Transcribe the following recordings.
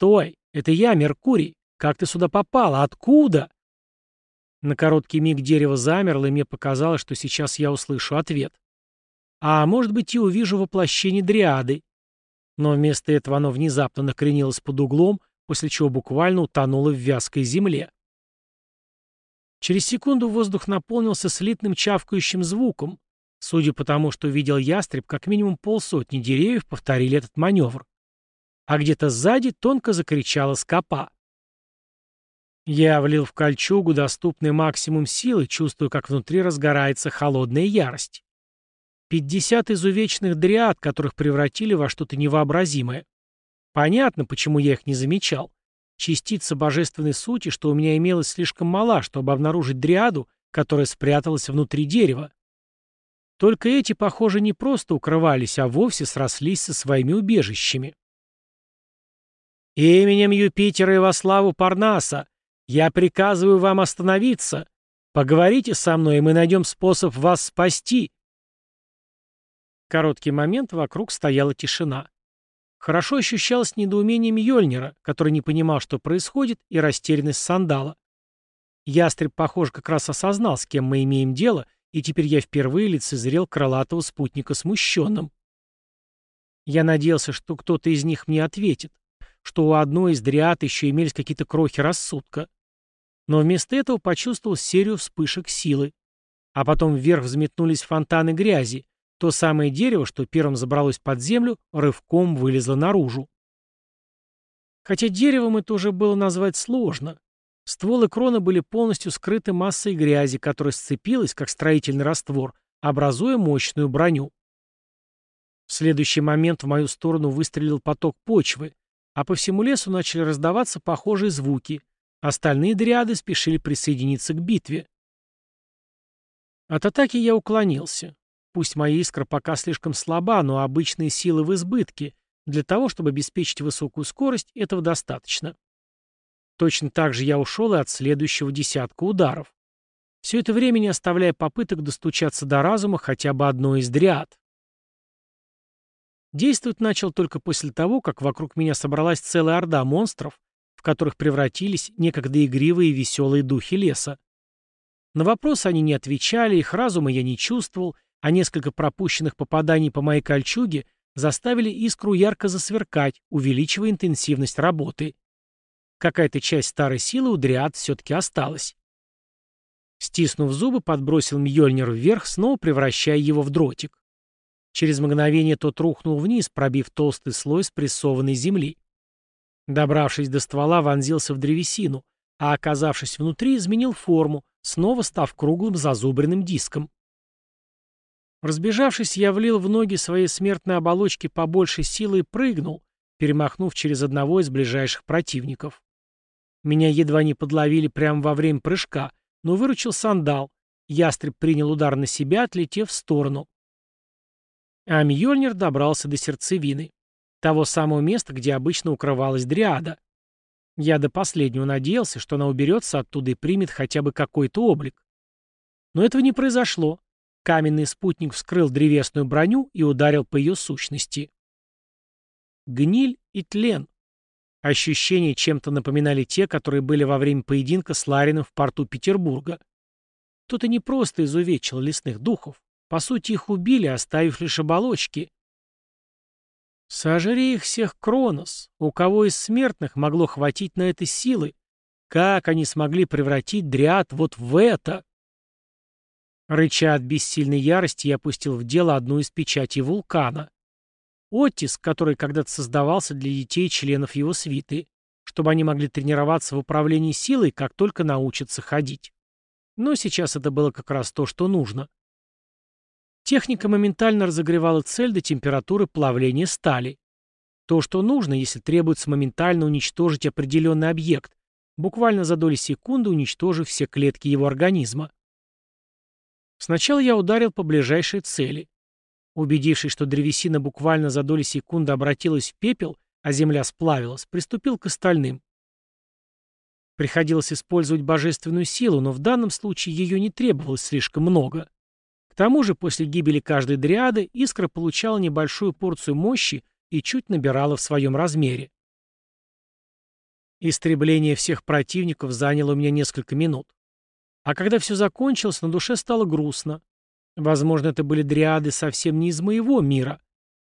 «Стой! Это я, Меркурий! Как ты сюда попала? Откуда?» На короткий миг дерево замерло, и мне показалось, что сейчас я услышу ответ. А может быть, и увижу воплощение дриады. Но вместо этого оно внезапно накренилось под углом, после чего буквально утонуло в вязкой земле. Через секунду воздух наполнился слитным чавкающим звуком. Судя по тому, что видел ястреб, как минимум полсотни деревьев повторили этот маневр. А где-то сзади тонко закричала скопа. Я влил в кольчугу доступный максимум силы, чувствуя, как внутри разгорается холодная ярость. Пятьдесят изувеченных дриад, которых превратили во что-то невообразимое. Понятно, почему я их не замечал. Частица божественной сути, что у меня имелось, слишком мала, чтобы обнаружить дриаду, которая спряталась внутри дерева. Только эти, похоже, не просто укрывались, а вовсе срослись со своими убежищами. «Именем Юпитера и во славу Парнаса я приказываю вам остановиться. Поговорите со мной, и мы найдем способ вас спасти». Короткий момент вокруг стояла тишина. Хорошо ощущалось недоумение Мьёльнира, который не понимал, что происходит, и растерянность Сандала. Ястреб, похоже, как раз осознал, с кем мы имеем дело, и теперь я впервые лицезрел крылатого спутника смущенным. Я надеялся, что кто-то из них мне ответит, что у одной из дриад еще имелись какие-то крохи рассудка. Но вместо этого почувствовал серию вспышек силы. А потом вверх взметнулись фонтаны грязи, то самое дерево, что первым забралось под землю, рывком вылезло наружу. Хотя деревом это уже было назвать сложно. Стволы крона были полностью скрыты массой грязи, которая сцепилась, как строительный раствор, образуя мощную броню. В следующий момент в мою сторону выстрелил поток почвы, а по всему лесу начали раздаваться похожие звуки. Остальные дриады спешили присоединиться к битве. От атаки я уклонился. Пусть моя искра пока слишком слаба, но обычные силы в избытке. Для того, чтобы обеспечить высокую скорость, этого достаточно. Точно так же я ушел и от следующего десятка ударов. Все это время не оставляя попыток достучаться до разума хотя бы одной из дриад. Действовать начал только после того, как вокруг меня собралась целая орда монстров, в которых превратились некогда игривые и веселые духи леса. На вопросы они не отвечали, их разума я не чувствовал, а несколько пропущенных попаданий по моей кольчуге заставили искру ярко засверкать, увеличивая интенсивность работы. Какая-то часть старой силы у дриад все-таки осталась. Стиснув зубы, подбросил Мьёльнир вверх, снова превращая его в дротик. Через мгновение тот рухнул вниз, пробив толстый слой спрессованной земли. Добравшись до ствола, вонзился в древесину, а оказавшись внутри, изменил форму, снова став круглым зазубренным диском. Разбежавшись, я влил в ноги своей смертной оболочки побольше силы и прыгнул, перемахнув через одного из ближайших противников. Меня едва не подловили прямо во время прыжка, но выручил сандал. Ястреб принял удар на себя, отлетев в сторону. А Мьёльнир добрался до сердцевины, того самого места, где обычно укрывалась дриада. Я до последнего надеялся, что она уберется оттуда и примет хотя бы какой-то облик. Но этого не произошло. Каменный спутник вскрыл древесную броню и ударил по ее сущности. Гниль и тлен. Ощущения чем-то напоминали те, которые были во время поединка с Ларином в порту Петербурга. Кто-то не просто изувечил лесных духов. По сути, их убили, оставив лишь оболочки. Сожри их всех, Кронос. У кого из смертных могло хватить на это силы? Как они смогли превратить Дриад вот в это? Рыча от бессильной ярости, я опустил в дело одну из печатей вулкана. Оттиск, который когда-то создавался для детей членов его свиты, чтобы они могли тренироваться в управлении силой, как только научатся ходить. Но сейчас это было как раз то, что нужно. Техника моментально разогревала цель до температуры плавления стали. То, что нужно, если требуется моментально уничтожить определенный объект, буквально за доли секунды уничтожив все клетки его организма. Сначала я ударил по ближайшей цели. Убедившись, что древесина буквально за доли секунды обратилась в пепел, а земля сплавилась, приступил к остальным. Приходилось использовать божественную силу, но в данном случае ее не требовалось слишком много. Тому же, после гибели каждой дриады искра получала небольшую порцию мощи и чуть набирала в своем размере. Истребление всех противников заняло у меня несколько минут. А когда все закончилось, на душе стало грустно. Возможно, это были дриады совсем не из моего мира,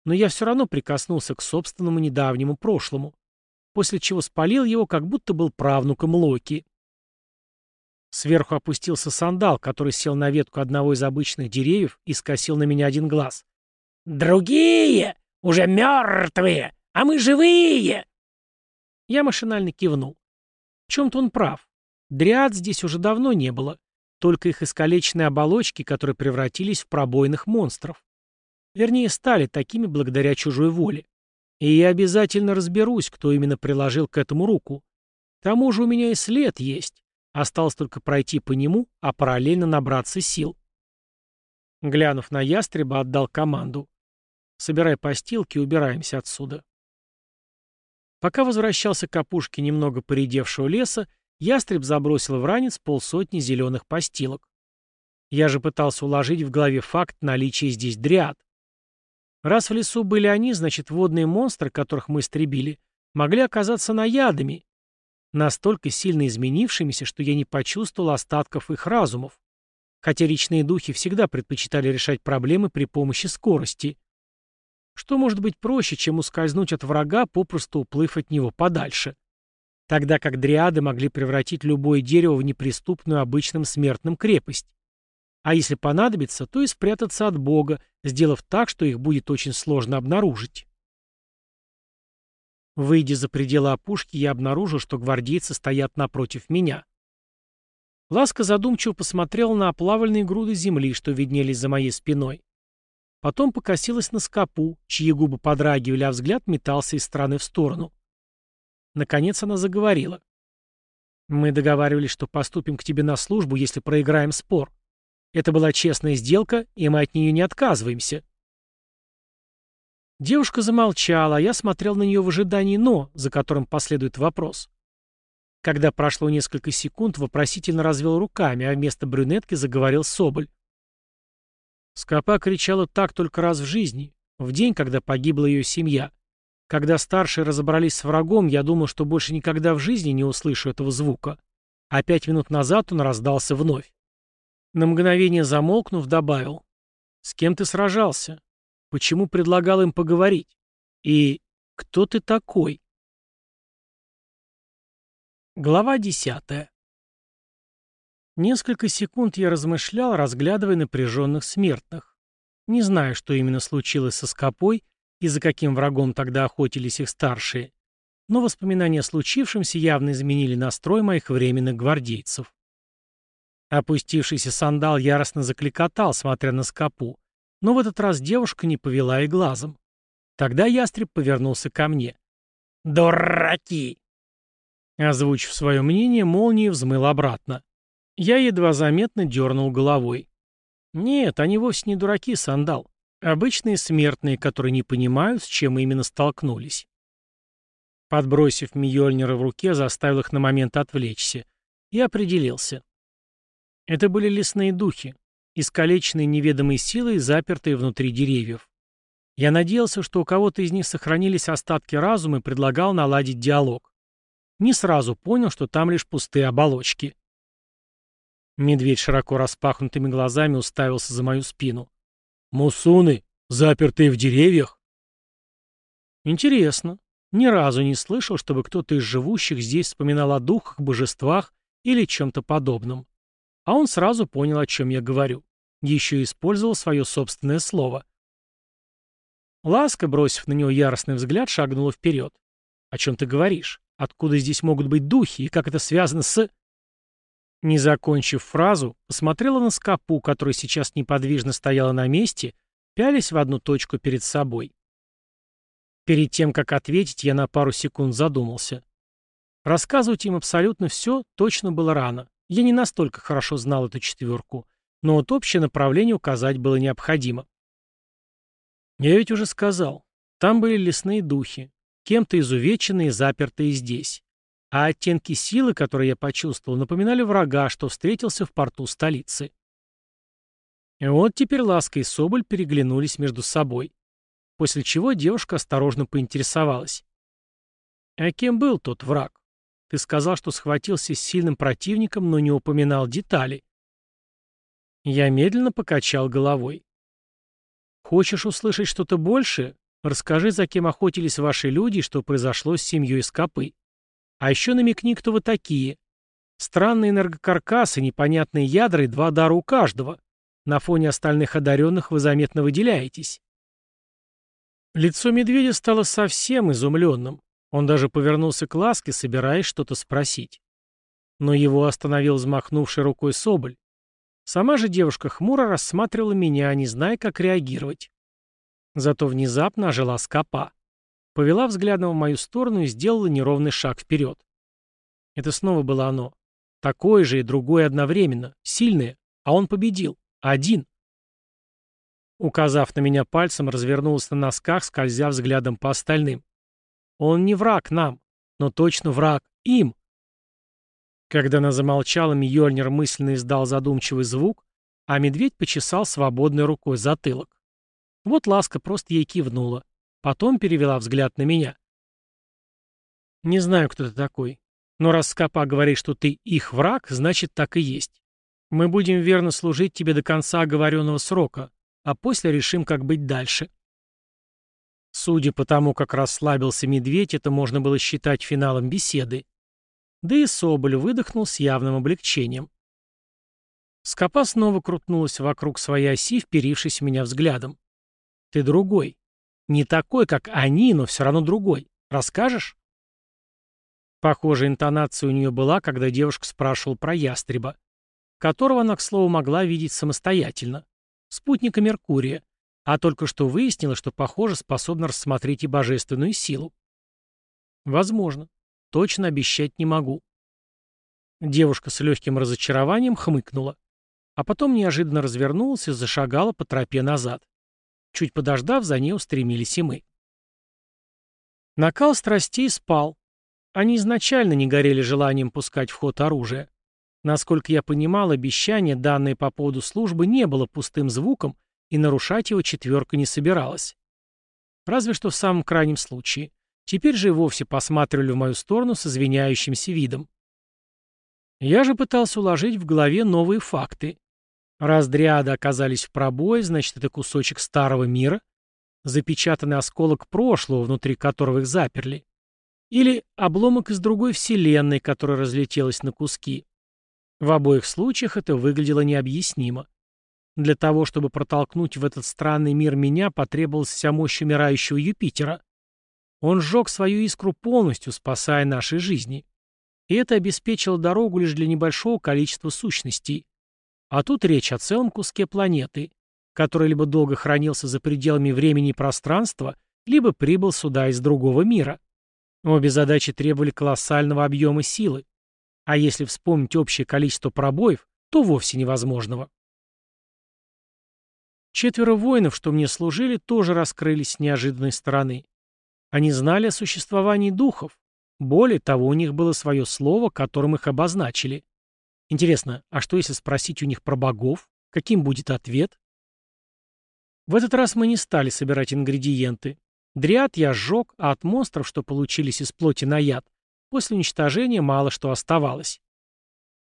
но я все равно прикоснулся к собственному недавнему прошлому, после чего спалил его, как будто был правнуком Локи. Сверху опустился сандал, который сел на ветку одного из обычных деревьев и скосил на меня один глаз. «Другие! Уже мертвые! А мы живые!» Я машинально кивнул. В чем-то он прав. Дриад здесь уже давно не было, только их искалеченные оболочки, которые превратились в пробойных монстров. Вернее, стали такими благодаря чужой воле. И я обязательно разберусь, кто именно приложил к этому руку. К тому же у меня и след есть. Осталось только пройти по нему, а параллельно набраться сил. Глянув на ястреба, отдал команду. «Собирай постилки убираемся отсюда». Пока возвращался к опушке немного поредевшего леса, ястреб забросил в ранец полсотни зеленых постилок. Я же пытался уложить в голове факт наличия здесь дриад. Раз в лесу были они, значит, водные монстры, которых мы истребили, могли оказаться наядами, настолько сильно изменившимися, что я не почувствовал остатков их разумов. Хотя речные духи всегда предпочитали решать проблемы при помощи скорости. Что может быть проще, чем ускользнуть от врага, попросту уплыв от него подальше? Тогда как дриады могли превратить любое дерево в неприступную обычным смертным крепость. А если понадобится, то и спрятаться от Бога, сделав так, что их будет очень сложно обнаружить. Выйдя за пределы опушки, я обнаружил, что гвардейцы стоят напротив меня. Ласка задумчиво посмотрела на оплавленные груды земли, что виднелись за моей спиной. Потом покосилась на скопу, чьи губы подрагивали, а взгляд метался из стороны в сторону. Наконец она заговорила. «Мы договаривались, что поступим к тебе на службу, если проиграем спор. Это была честная сделка, и мы от нее не отказываемся. Девушка замолчала, а я смотрел на нее в ожидании «но», за которым последует вопрос. Когда прошло несколько секунд, вопросительно развел руками, а вместо брюнетки заговорил Соболь. Скопа кричала так только раз в жизни, в день, когда погибла ее семья. Когда старшие разобрались с врагом, я думал, что больше никогда в жизни не услышу этого звука. А пять минут назад он раздался вновь. На мгновение замолкнув, добавил. «С кем ты сражался? Почему предлагал им поговорить? И кто ты такой?» Глава десятая. Несколько секунд я размышлял, разглядывая напряженных смертных. Не знаю, что именно случилось со Скопой и за каким врагом тогда охотились их старшие, но воспоминания о случившемся явно изменили настрой моих временных гвардейцев. Опустившийся сандал яростно закликотал, смотря на скопу, но в этот раз девушка не повела и глазом. Тогда ястреб повернулся ко мне. «Дураки!» Озвучив свое мнение, молния взмыл обратно. Я едва заметно дернул головой. «Нет, они вовсе не дураки, сандал. Обычные смертные, которые не понимают, с чем именно столкнулись». Подбросив Мьёльнира в руке, заставил их на момент отвлечься. И определился. Это были лесные духи, искалеченные неведомой силой, запертые внутри деревьев. Я надеялся, что у кого-то из них сохранились остатки разума и предлагал наладить диалог. Не сразу понял, что там лишь пустые оболочки. Медведь широко распахнутыми глазами уставился за мою спину. «Мусуны, запертые в деревьях?» «Интересно. Ни разу не слышал, чтобы кто-то из живущих здесь вспоминал о духах, божествах или чем-то подобном. А он сразу понял, о чем я говорю. Еще использовал свое собственное слово. Ласка, бросив на него яростный взгляд, шагнула вперед. «О чем ты говоришь? Откуда здесь могут быть духи? И как это связано с...» Не закончив фразу, посмотрела на скопу, которая сейчас неподвижно стояла на месте, пялись в одну точку перед собой. Перед тем, как ответить, я на пару секунд задумался. Рассказывать им абсолютно все точно было рано. Я не настолько хорошо знал эту четверку, но вот общее направление указать было необходимо. Я ведь уже сказал, там были лесные духи, кем-то изувеченные запертые здесь. А оттенки силы, которые я почувствовал, напоминали врага, что встретился в порту столицы. И вот теперь Ласка и Соболь переглянулись между собой. После чего девушка осторожно поинтересовалась. А кем был тот враг? Ты сказал, что схватился с сильным противником, но не упоминал детали. Я медленно покачал головой. Хочешь услышать что-то большее? Расскажи, за кем охотились ваши люди и что произошло с семьей Скопы. А еще намекни, кто вы такие. Странные энергокаркасы, непонятные ядра и два дара у каждого. На фоне остальных одаренных вы заметно выделяетесь. Лицо медведя стало совсем изумленным. Он даже повернулся к ласке, собираясь что-то спросить. Но его остановил взмахнувший рукой Соболь. Сама же девушка хмуро рассматривала меня, не зная, как реагировать. Зато внезапно ожила скопа. Повела взглядом в мою сторону и сделала неровный шаг вперед. Это снова было оно. Такое же и другое одновременно. Сильное. А он победил. Один. Указав на меня пальцем, развернулась на носках, скользя взглядом по остальным. Он не враг нам, но точно враг им. Когда она замолчала, Мьёльнир мысленно издал задумчивый звук, а медведь почесал свободной рукой затылок. Вот ласка просто ей кивнула. Потом перевела взгляд на меня. «Не знаю, кто ты такой, но раз Скопа говорит, что ты их враг, значит, так и есть. Мы будем верно служить тебе до конца оговоренного срока, а после решим, как быть дальше». Судя по тому, как расслабился медведь, это можно было считать финалом беседы. Да и Соболь выдохнул с явным облегчением. Скопа снова крутнулась вокруг своей оси, вперившись в меня взглядом. «Ты другой. Не такой, как они, но все равно другой. Расскажешь?» Похожая интонация у нее была, когда девушка спрашивала про ястреба, которого она, к слову, могла видеть самостоятельно. Спутника Меркурия, а только что выяснила, что, похоже, способна рассмотреть и божественную силу. Возможно. Точно обещать не могу. Девушка с легким разочарованием хмыкнула, а потом неожиданно развернулась и зашагала по тропе назад. Чуть подождав, за ней устремились и мы. Накал страстей спал. Они изначально не горели желанием пускать в ход оружие. Насколько я понимал, обещание, данное по поводу службы, не было пустым звуком, и нарушать его четверка не собиралась. Разве что в самом крайнем случае. Теперь же и вовсе посматривали в мою сторону с извиняющимся видом. Я же пытался уложить в голове новые факты. Раз дриады оказались в пробое, значит, это кусочек старого мира, запечатанный осколок прошлого, внутри которого их заперли. Или обломок из другой вселенной, которая разлетелась на куски. В обоих случаях это выглядело необъяснимо. Для того, чтобы протолкнуть в этот странный мир меня, потребовалась вся мощь умирающего Юпитера. Он сжег свою искру полностью, спасая наши жизни. И это обеспечило дорогу лишь для небольшого количества сущностей. А тут речь о целом куске планеты, который либо долго хранился за пределами времени и пространства, либо прибыл сюда из другого мира. Обе задачи требовали колоссального объема силы. А если вспомнить общее количество пробоев, то вовсе невозможного. Четверо воинов, что мне служили, тоже раскрылись с неожиданной стороны. Они знали о существовании духов. Более того, у них было свое слово, которым их обозначили. Интересно, а что если спросить у них про богов? Каким будет ответ? В этот раз мы не стали собирать ингредиенты. Дриад я сжег, а от монстров, что получились из плоти на яд, после уничтожения мало что оставалось.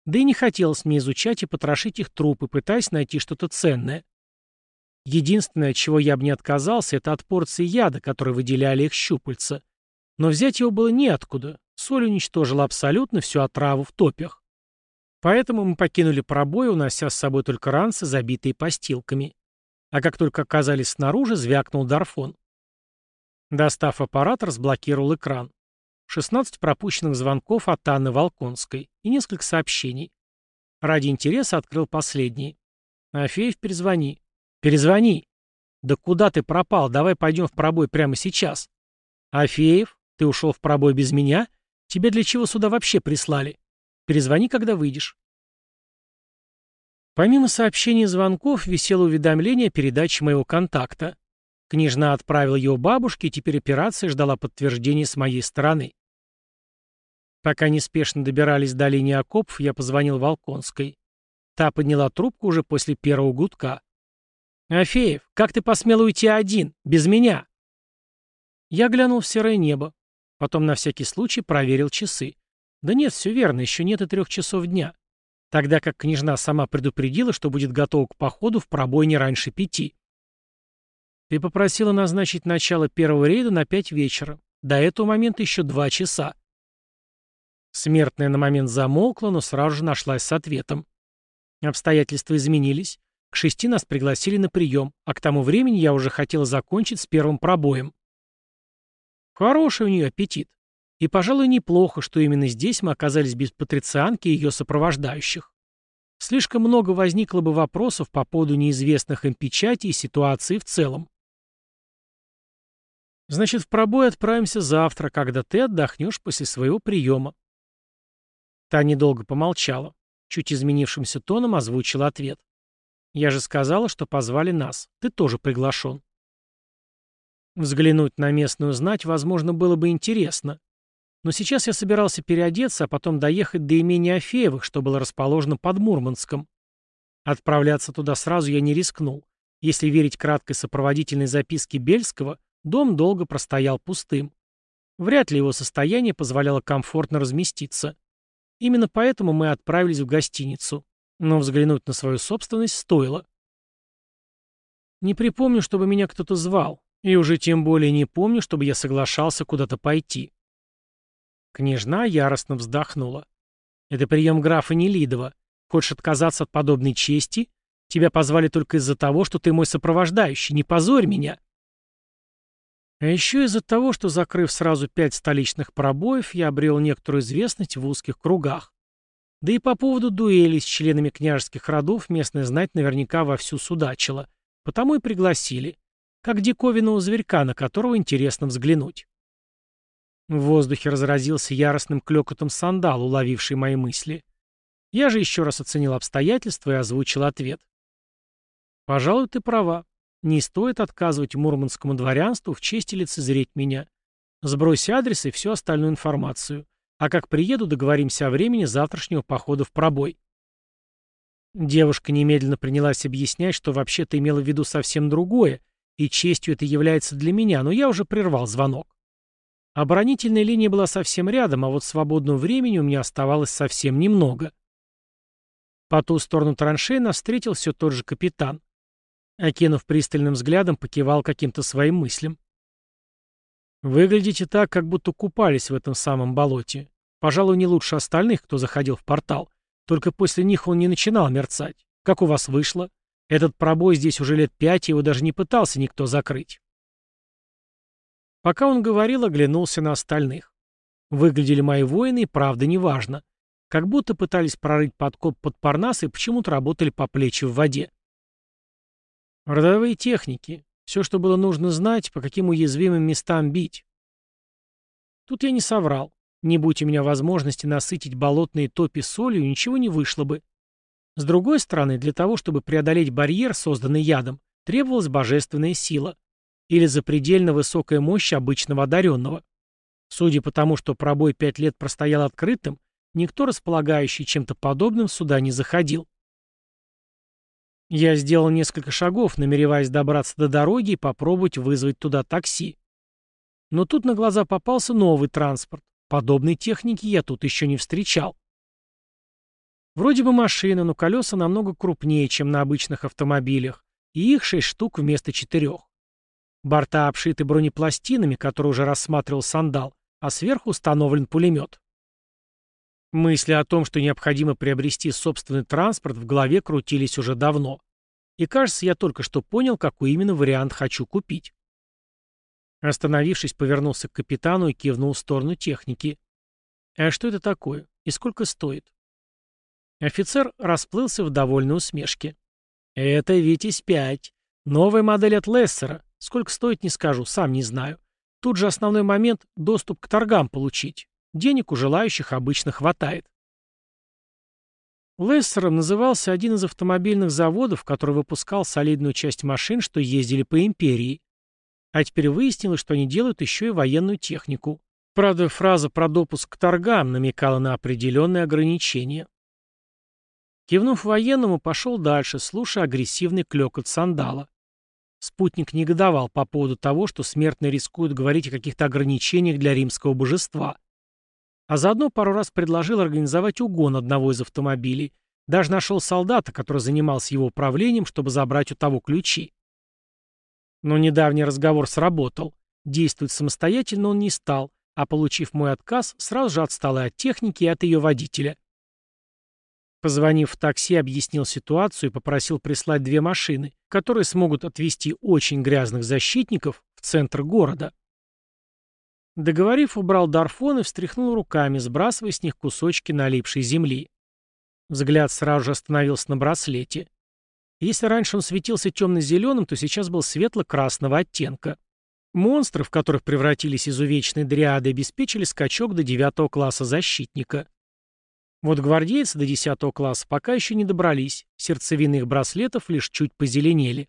Да и не хотелось мне изучать и потрошить их трупы, пытаясь найти что-то ценное. Единственное, от чего я бы не отказался, это от порции яда, который выделяли их щупальца. Но взять его было неоткуда. Соль уничтожила абсолютно всю отраву в топях. Поэтому мы покинули пробой, унося с собой только ранцы, забитые постилками. А как только оказались снаружи, звякнул Дарфон. Достав аппарат, разблокировал экран. 16 пропущенных звонков от Анны Волконской и несколько сообщений. Ради интереса открыл последний. «Афеев, перезвони. «Перезвони». «Да куда ты пропал? Давай пойдем в пробой прямо сейчас». «Афеев, ты ушел в пробой без меня? Тебя для чего сюда вообще прислали? Перезвони, когда выйдешь». Помимо сообщений и звонков, висело уведомление о передаче моего контакта. Княжна отправила его бабушке, и теперь операция ждала подтверждения с моей стороны. Пока неспешно добирались до линии окопов, я позвонил Волконской. Та подняла трубку уже после первого гудка. «Афеев, как ты посмел уйти один, без меня?» Я глянул в серое небо, потом на всякий случай проверил часы. Да нет, все верно, еще нет и трех часов дня. Тогда как княжна сама предупредила, что будет готова к походу в пробой не раньше пяти. Ты попросила назначить начало первого рейда на пять вечера. До этого момента еще два часа. Смертная на момент замолкла, но сразу же нашлась с ответом. Обстоятельства изменились. К шести нас пригласили на прием, а к тому времени я уже хотела закончить с первым пробоем. Хороший у нее аппетит. И, пожалуй, неплохо, что именно здесь мы оказались без патрицианки и ее сопровождающих. Слишком много возникло бы вопросов по поводу неизвестных им печати и ситуации в целом. Значит, в пробой отправимся завтра, когда ты отдохнешь после своего приема. Та недолго помолчала. Чуть изменившимся тоном озвучила ответ. Я же сказала, что позвали нас. Ты тоже приглашен. Взглянуть на местную знать, возможно, было бы интересно. Но сейчас я собирался переодеться, а потом доехать до имения Афеевых, что было расположено под Мурманском. Отправляться туда сразу я не рискнул. Если верить краткой сопроводительной записке Бельского, дом долго простоял пустым. Вряд ли его состояние позволяло комфортно разместиться. Именно поэтому мы отправились в гостиницу но взглянуть на свою собственность стоило. Не припомню, чтобы меня кто-то звал, и уже тем более не помню, чтобы я соглашался куда-то пойти. Княжна яростно вздохнула. «Это прием графа Нелидова. Хочешь отказаться от подобной чести? Тебя позвали только из-за того, что ты мой сопровождающий. Не позорь меня!» А еще из-за того, что, закрыв сразу пять столичных пробоев, я обрел некоторую известность в узких кругах. Да и по поводу дуэли с членами княжеских родов местная знать наверняка вовсю судачила. Потому и пригласили. Как диковинного зверька, на которого интересно взглянуть. В воздухе разразился яростным клёкотом сандал, уловивший мои мысли. Я же еще раз оценил обстоятельства и озвучил ответ. «Пожалуй, ты права. Не стоит отказывать мурманскому дворянству в чести лицезреть меня. Сбрось адрес и всю остальную информацию. А как приеду, договоримся о времени завтрашнего похода в пробой. Девушка немедленно принялась объяснять, что вообще-то имела в виду совсем другое, и честью это является для меня, но я уже прервал звонок. Оборонительная линия была совсем рядом, а вот свободного времени у меня оставалось совсем немного. По ту сторону траншеи нас встретил все тот же капитан. Окинув пристальным взглядом, покивал каким-то своим мыслям. «Выглядите так, как будто купались в этом самом болоте. Пожалуй, не лучше остальных, кто заходил в портал. Только после них он не начинал мерцать. Как у вас вышло? Этот пробой здесь уже лет пять, его даже не пытался никто закрыть. Пока он говорил, оглянулся на остальных. Выглядели мои воины, и правда неважно. Как будто пытались прорыть подкоп под Парнас и почему-то работали по плечи в воде. Родовые техники. Все, что было нужно знать, по каким уязвимым местам бить. Тут я не соврал. Не будь у меня возможности насытить болотные топи солью, ничего не вышло бы. С другой стороны, для того, чтобы преодолеть барьер, созданный ядом, требовалась божественная сила. Или запредельно высокая мощь обычного одаренного. Судя по тому, что пробой пять лет простоял открытым, никто, располагающий чем-то подобным, сюда не заходил. Я сделал несколько шагов, намереваясь добраться до дороги и попробовать вызвать туда такси. Но тут на глаза попался новый транспорт. Подобной техники я тут еще не встречал. Вроде бы машина, но колеса намного крупнее, чем на обычных автомобилях, и их шесть штук вместо четырех. Борта обшиты бронепластинами, которые уже рассматривал сандал, а сверху установлен пулемет. Мысли о том, что необходимо приобрести собственный транспорт, в голове крутились уже давно. И кажется, я только что понял, какой именно вариант хочу купить. Остановившись, повернулся к капитану и кивнул в сторону техники. «А что это такое? И сколько стоит?» Офицер расплылся в довольной усмешке. «Это Витязь-5. Новая модель от Лессера. Сколько стоит, не скажу, сам не знаю. Тут же основной момент — доступ к торгам получить. Денег у желающих обычно хватает». Лессером назывался один из автомобильных заводов, который выпускал солидную часть машин, что ездили по империи. А теперь выяснилось, что они делают еще и военную технику. Правда, фраза про допуск к торгам намекала на определенные ограничения. Кивнув военному, пошел дальше, слушая агрессивный клёкот сандала. Спутник негодовал по поводу того, что смертные рискуют говорить о каких-то ограничениях для римского божества. А заодно пару раз предложил организовать угон одного из автомобилей, даже нашел солдата, который занимался его управлением, чтобы забрать у того ключи. Но недавний разговор сработал. Действовать самостоятельно он не стал, а получив мой отказ, сразу же отстал и от техники, и от ее водителя. Позвонив в такси, объяснил ситуацию и попросил прислать две машины, которые смогут отвезти очень грязных защитников в центр города. Договорив, убрал дарфон и встряхнул руками, сбрасывая с них кусочки налипшей земли. Взгляд сразу же остановился на браслете. Если раньше он светился темно-зеленым, то сейчас был светло-красного оттенка. Монстры, в которых превратились изувеченные дриады, обеспечили скачок до девятого класса защитника. Вот гвардейцы до десятого класса пока еще не добрались, сердцевины их браслетов лишь чуть позеленели.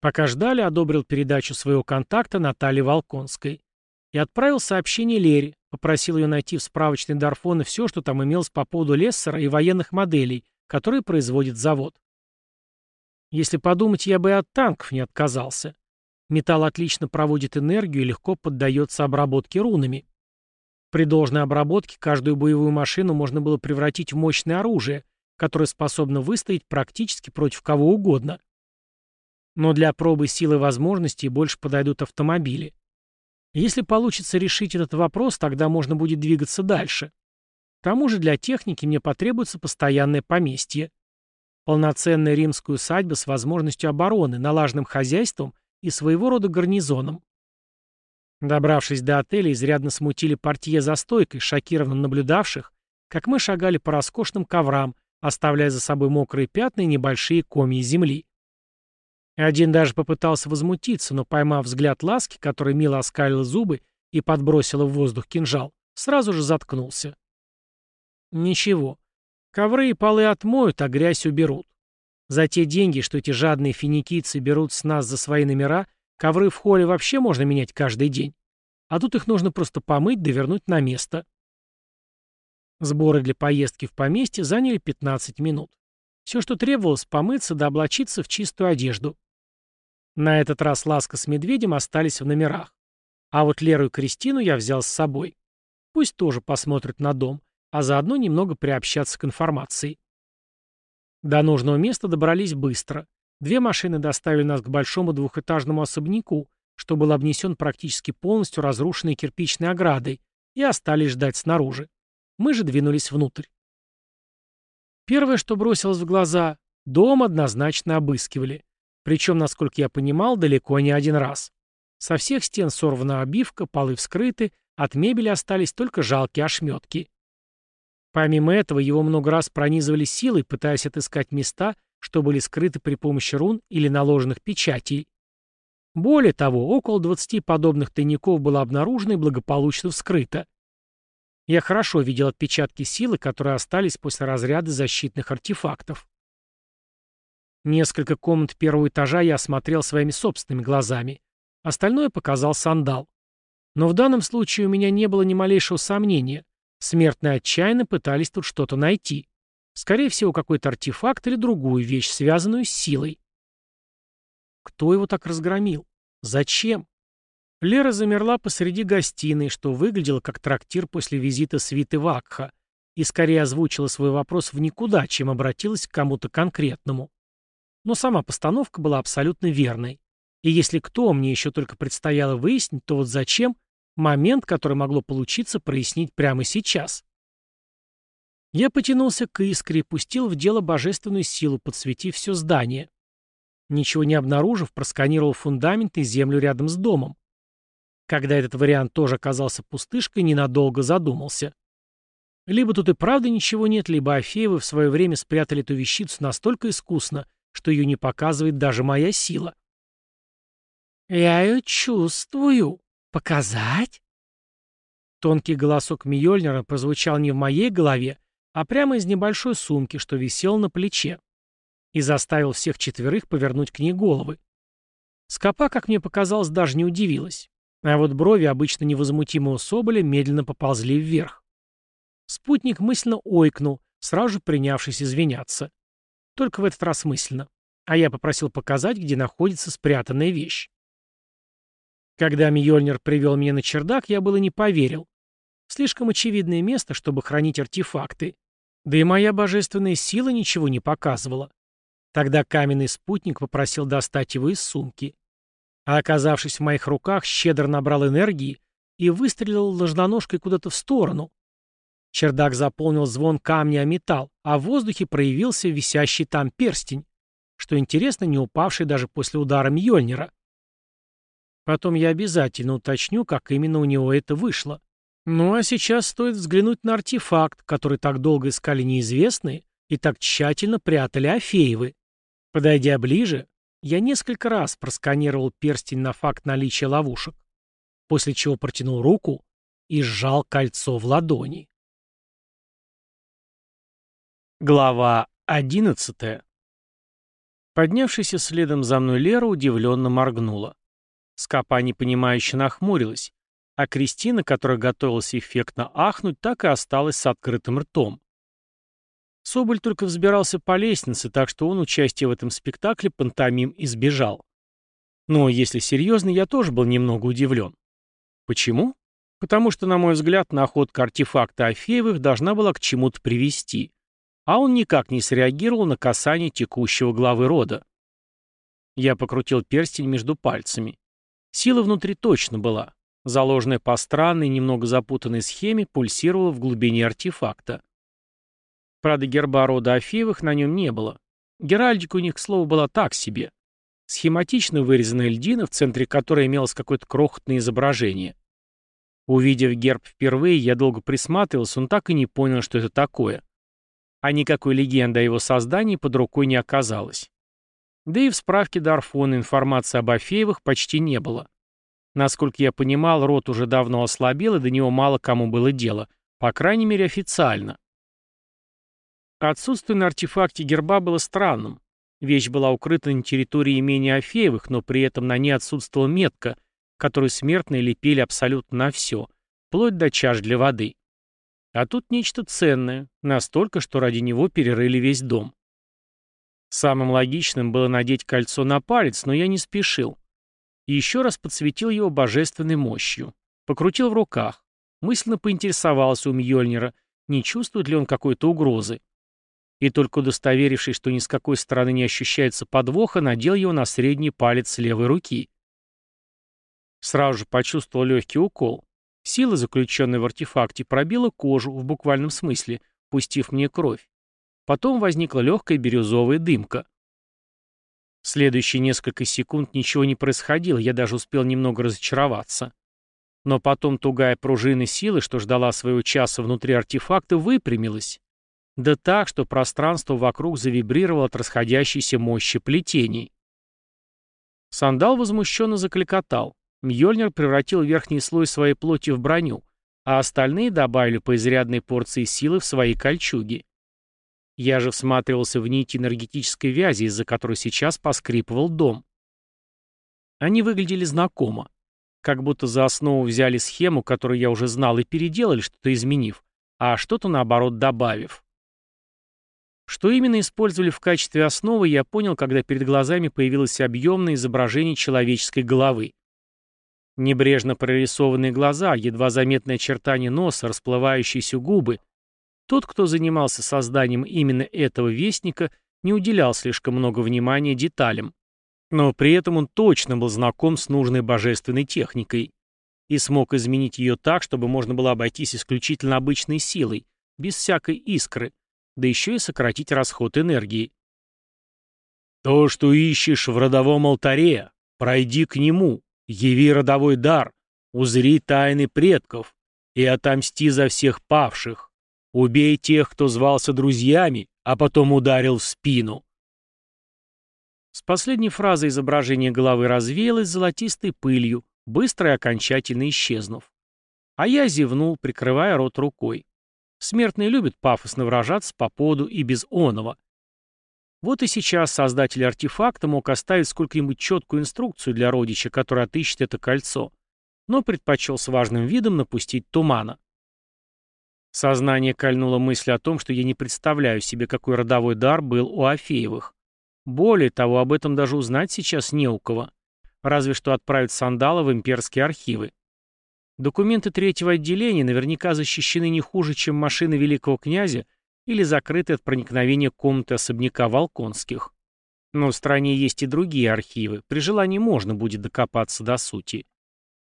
Пока ждали, одобрил передачу своего контакта Наталье Волконской. И отправил сообщение Лере, попросил ее найти в справочной Дарфоне все, что там имелось по поводу Лессера и военных моделей, которые производит завод. Если подумать, я бы и от танков не отказался. Металл отлично проводит энергию и легко поддается обработке рунами. При должной обработке каждую боевую машину можно было превратить в мощное оружие, которое способно выстоять практически против кого угодно. Но для пробы силы возможностей больше подойдут автомобили. Если получится решить этот вопрос, тогда можно будет двигаться дальше. К тому же для техники мне потребуется постоянное поместье. Полноценная римская усадьба с возможностью обороны, налаженным хозяйством и своего рода гарнизоном. Добравшись до отеля, изрядно смутили портье за стойкой, шокированно наблюдавших, как мы шагали по роскошным коврам, оставляя за собой мокрые пятна и небольшие комья земли. Один даже попытался возмутиться, но, поймав взгляд ласки, который мило оскалил зубы и подбросила в воздух кинжал, сразу же заткнулся. Ничего. Ковры и полы отмоют, а грязь уберут. За те деньги, что эти жадные финикийцы берут с нас за свои номера, Ковры в холле вообще можно менять каждый день. А тут их нужно просто помыть да вернуть на место. Сборы для поездки в поместье заняли 15 минут. Все, что требовалось, помыться да облачиться в чистую одежду. На этот раз Ласка с Медведем остались в номерах. А вот Леру и Кристину я взял с собой. Пусть тоже посмотрят на дом, а заодно немного приобщаться к информации. До нужного места добрались быстро. Две машины доставили нас к большому двухэтажному особняку, что был обнесен практически полностью разрушенной кирпичной оградой, и остались ждать снаружи. Мы же двинулись внутрь. Первое, что бросилось в глаза, дом однозначно обыскивали. Причем, насколько я понимал, далеко не один раз. Со всех стен сорвана обивка, полы вскрыты, от мебели остались только жалкие ошметки. Помимо этого, его много раз пронизывали силой, пытаясь отыскать места, что были скрыты при помощи рун или наложенных печатей. Более того, около 20 подобных тайников было обнаружено и благополучно вскрыто. Я хорошо видел отпечатки силы, которые остались после разряда защитных артефактов. Несколько комнат первого этажа я осмотрел своими собственными глазами. Остальное показал сандал. Но в данном случае у меня не было ни малейшего сомнения. Смертные отчаянно пытались тут что-то найти. Скорее всего, какой-то артефакт или другую вещь, связанную с силой. Кто его так разгромил? Зачем? Лера замерла посреди гостиной, что выглядело как трактир после визита свиты Вакха, и скорее озвучила свой вопрос в никуда, чем обратилась к кому-то конкретному. Но сама постановка была абсолютно верной. И если кто мне еще только предстояло выяснить, то вот зачем, момент, который могло получиться, прояснить прямо сейчас. Я потянулся к искре и пустил в дело божественную силу, подсветив все здание. Ничего не обнаружив, просканировал фундамент и землю рядом с домом. Когда этот вариант тоже оказался пустышкой, ненадолго задумался. Либо тут и правда ничего нет, либо Афеевы в свое время спрятали эту вещицу настолько искусно, что ее не показывает даже моя сила. «Я ее чувствую. Показать?» Тонкий голосок Мьёльнира прозвучал не в моей голове, а прямо из небольшой сумки, что висел на плече, и заставил всех четверых повернуть к ней головы. Скопа, как мне показалось, даже не удивилась, а вот брови обычно невозмутимого Соболя медленно поползли вверх. Спутник мысленно ойкнул, сразу же принявшись извиняться. Только в этот раз мысленно. А я попросил показать, где находится спрятанная вещь. Когда Мьёльнир привел меня на чердак, я было не поверил. Слишком очевидное место, чтобы хранить артефакты. Да и моя божественная сила ничего не показывала. Тогда каменный спутник попросил достать его из сумки. А оказавшись в моих руках, щедро набрал энергии и выстрелил ложноножкой куда-то в сторону. Чердак заполнил звон камня о металл, а в воздухе проявился висящий там перстень, что интересно, не упавший даже после удара Мьёльнира. Потом я обязательно уточню, как именно у него это вышло. Ну а сейчас стоит взглянуть на артефакт, который так долго искали неизвестные и так тщательно прятали Афеевы. Подойдя ближе, я несколько раз просканировал перстень на факт наличия ловушек, после чего протянул руку и сжал кольцо в ладони. Глава одиннадцатая. Поднявшаяся следом за мной Лера удивленно моргнула. Скопа непонимающе нахмурилась, а Кристина, которая готовилась эффектно ахнуть, так и осталась с открытым ртом. Соболь только взбирался по лестнице, так что он участие в этом спектакле пантомим избежал. Но, если серьезно, я тоже был немного удивлен. Почему? Потому что, на мой взгляд, находка артефакта Афеевых должна была к чему-то привести а он никак не среагировал на касание текущего главы рода. Я покрутил перстень между пальцами. Сила внутри точно была. Заложенная по странной, немного запутанной схеме, пульсировала в глубине артефакта. Правда, герба рода Афеевых на нем не было. Геральдика у них, к слову, была так себе. Схематично вырезанная льдина, в центре которой имелось какое-то крохотное изображение. Увидев герб впервые, я долго присматривался, но так и не понял, что это такое а никакой легенды о его создании под рукой не оказалось. Да и в справке Дарфона информации об Афеевых почти не было. Насколько я понимал, род уже давно ослабел, и до него мало кому было дело, по крайней мере официально. Отсутствие на артефакте герба было странным. Вещь была укрыта на территории имения Афеевых, но при этом на ней отсутствовала метка, которую смертные лепили абсолютно на все, вплоть до чаш для воды. А тут нечто ценное, настолько, что ради него перерыли весь дом. Самым логичным было надеть кольцо на палец, но я не спешил. Еще раз подсветил его божественной мощью. Покрутил в руках. Мысленно поинтересовался у Мьёльнира, не чувствует ли он какой-то угрозы. И только удостоверившись, что ни с какой стороны не ощущается подвоха, надел его на средний палец левой руки. Сразу же почувствовал легкий укол. Сила, заключенная в артефакте, пробила кожу, в буквальном смысле, пустив мне кровь. Потом возникла легкая бирюзовая дымка. Следующие несколько секунд ничего не происходило, я даже успел немного разочароваться. Но потом тугая пружина силы, что ждала своего часа внутри артефакта, выпрямилась. Да так, что пространство вокруг завибрировало от расходящейся мощи плетений. Сандал возмущенно закликотал. Мьёльнир превратил верхний слой своей плоти в броню, а остальные добавили по изрядной порции силы в свои кольчуги. Я же всматривался в нить энергетической вязи, из-за которой сейчас поскрипывал дом. Они выглядели знакомо. Как будто за основу взяли схему, которую я уже знал, и переделали, что-то изменив, а что-то, наоборот, добавив. Что именно использовали в качестве основы, я понял, когда перед глазами появилось объемное изображение человеческой головы. Небрежно прорисованные глаза, едва заметное очертание носа, расплывающиеся губы. Тот, кто занимался созданием именно этого вестника, не уделял слишком много внимания деталям. Но при этом он точно был знаком с нужной божественной техникой и смог изменить ее так, чтобы можно было обойтись исключительно обычной силой, без всякой искры, да еще и сократить расход энергии. «То, что ищешь в родовом алтаре, пройди к нему», Яви родовой дар, узри тайны предков и отомсти за всех павших. Убей тех, кто звался друзьями, а потом ударил в спину. С последней фразы изображение головы развеялось золотистой пылью, быстро и окончательно исчезнув. А я зевнул, прикрывая рот рукой. Смертные любят пафосно выражаться по поводу и без оного. Вот и сейчас создатель артефакта мог оставить сколько-нибудь четкую инструкцию для родича, который отыщет это кольцо, но предпочел с важным видом напустить тумана. Сознание кольнуло мысль о том, что я не представляю себе, какой родовой дар был у Афеевых. Более того, об этом даже узнать сейчас не у кого. Разве что отправить Сандала в имперские архивы. Документы третьего отделения наверняка защищены не хуже, чем машины великого князя или закрыты от проникновения комнаты особняка Волконских. Но в стране есть и другие архивы, при желании можно будет докопаться до сути.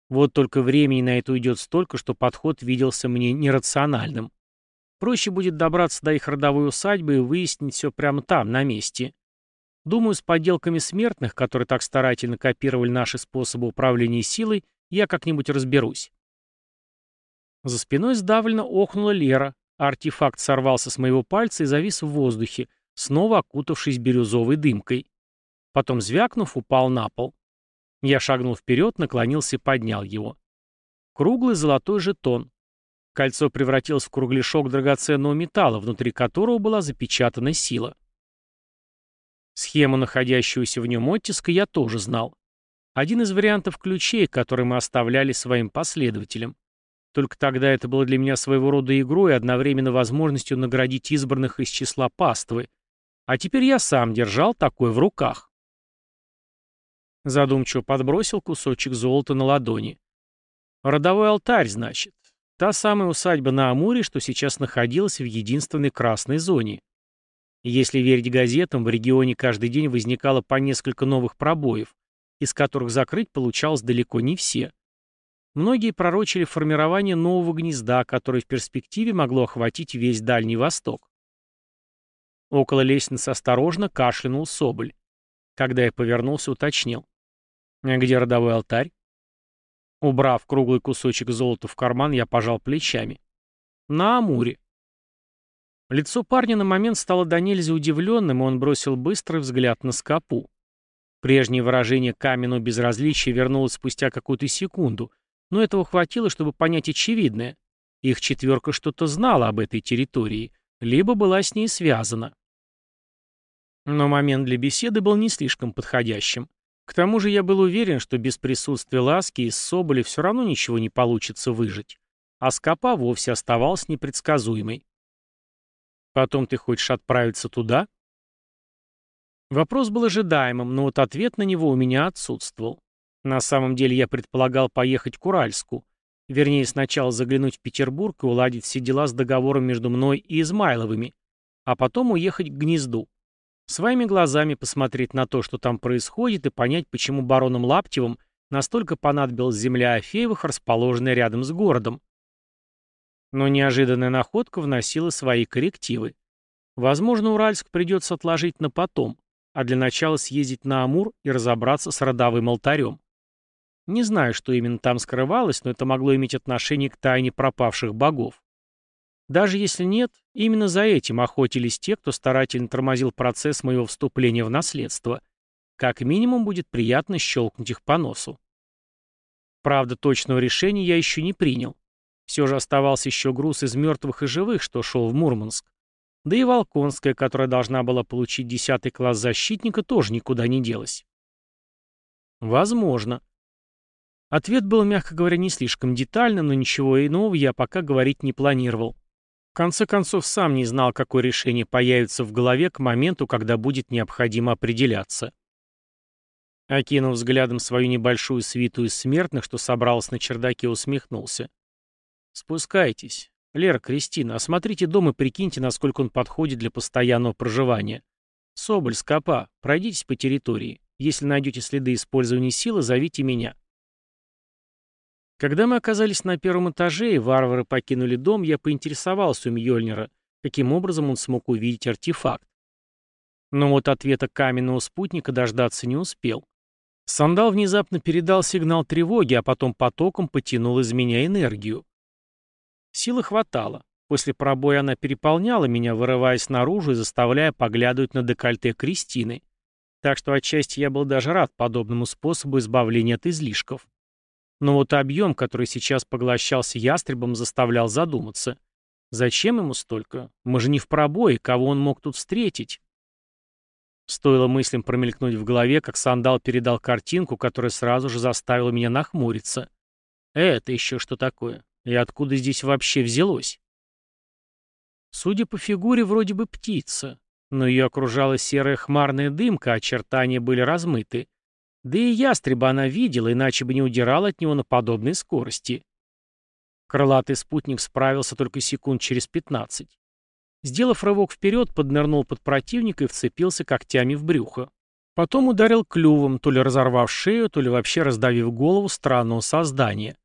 Вот только времени на это уйдет столько, что подход виделся мне нерациональным. Проще будет добраться до их родовой усадьбы и выяснить все прямо там, на месте. Думаю, с подделками смертных, которые так старательно копировали наши способы управления силой, я как-нибудь разберусь. За спиной сдавленно охнула Лера, артефакт сорвался с моего пальца и завис в воздухе, снова окутавшись бирюзовой дымкой. Потом, звякнув, упал на пол. Я шагнул вперед, наклонился и поднял его. Круглый золотой жетон. Кольцо превратилось в кругляшок драгоценного металла, внутри которого была запечатана сила. Схему находящуюся в нем оттиска я тоже знал. Один из вариантов ключей, который мы оставляли своим последователям. Только тогда это было для меня своего рода игрой и одновременно возможностью наградить избранных из числа паствы. А теперь я сам держал такой в руках. Задумчиво подбросил кусочек золота на ладони. Родовой алтарь, значит. Та самая усадьба на Амуре, что сейчас находилась в единственной красной зоне. Если верить газетам, в регионе каждый день возникало по несколько новых пробоев, из которых закрыть получалось далеко не все. Многие пророчили формирование нового гнезда, которое в перспективе могло охватить весь Дальний Восток. Около лестницы осторожно кашлянул Соболь. Когда я повернулся, уточнил. «А где родовой алтарь?» Убрав круглый кусочек золота в карман, я пожал плечами. «На Амуре». Лицо парня на момент стало до нельзя удивленным, и он бросил быстрый взгляд на скопу. Прежнее выражение каменного безразличия вернулось спустя какую-то секунду, но этого хватило, чтобы понять очевидное. Их четверка что-то знала об этой территории, либо была с ней связана. Но момент для беседы был не слишком подходящим. К тому же я был уверен, что без присутствия Ласки из Соболи все равно ничего не получится выжить, а Скопа вовсе оставался непредсказуемой. «Потом ты хочешь отправиться туда?» Вопрос был ожидаемым, но вот ответ на него у меня отсутствовал. На самом деле я предполагал поехать к Уральску. Вернее, сначала заглянуть в Петербург и уладить все дела с договором между мной и Измайловыми, а потом уехать к гнезду. Своими глазами посмотреть на то, что там происходит, и понять, почему бароном Лаптевым настолько понадобилась земля Афеевых, расположенная рядом с городом. Но неожиданная находка вносила свои коррективы. Возможно, Уральск придется отложить на потом а для начала съездить на Амур и разобраться с родовым алтарем. Не знаю, что именно там скрывалось, но это могло иметь отношение к тайне пропавших богов. Даже если нет, именно за этим охотились те, кто старательно тормозил процесс моего вступления в наследство. Как минимум будет приятно щелкнуть их по носу. Правда, точного решения я еще не принял. Все же оставался еще груз из мертвых и живых, что шел в Мурманск. Да и Волконская, которая должна была получить десятый класс защитника, тоже никуда не делась. Возможно. Ответ был, мягко говоря, не слишком детальным, но ничего иного я пока говорить не планировал. В конце концов, сам не знал, какое решение появится в голове к моменту, когда будет необходимо определяться. Окинув взглядом свою небольшую свиту из смертных, что собралась на чердаке, усмехнулся. «Спускайтесь. «Лера, Кристина, осмотрите дом и прикиньте, насколько он подходит для постоянного проживания. Соболь, Скопа, пройдитесь по территории. Если найдете следы использования силы, зовите меня». Когда мы оказались на первом этаже и варвары покинули дом, я поинтересовался у Мьёльнира, каким образом он смог увидеть артефакт. Но вот ответа каменного спутника дождаться не успел. Сандал внезапно передал сигнал тревоги, а потом потоком потянул из меня энергию. Силы хватало. После пробоя она переполняла меня, вырываясь наружу и заставляя поглядывать на декольте Кристины. Так что отчасти я был даже рад подобному способу избавления от излишков. Но вот объем, который сейчас поглощался ястребом, заставлял задуматься. Зачем ему столько? Мы же не в пробое, кого он мог тут встретить? Стоило мыслям промелькнуть в голове, как Сандал передал картинку, которая сразу же заставила меня нахмуриться. Это еще что такое? И откуда здесь вообще взялось? Судя по фигуре, вроде бы птица, но ее окружала серая хмарная дымка, очертания были размыты. Да и ястреба она видела, иначе бы не удирала от него на подобной скорости. Крылатый спутник справился только секунд через 15. Сделав рывок вперед, поднырнул под противника и вцепился когтями в брюхо. Потом ударил клювом, то ли разорвав шею, то ли вообще раздавив голову странного создания.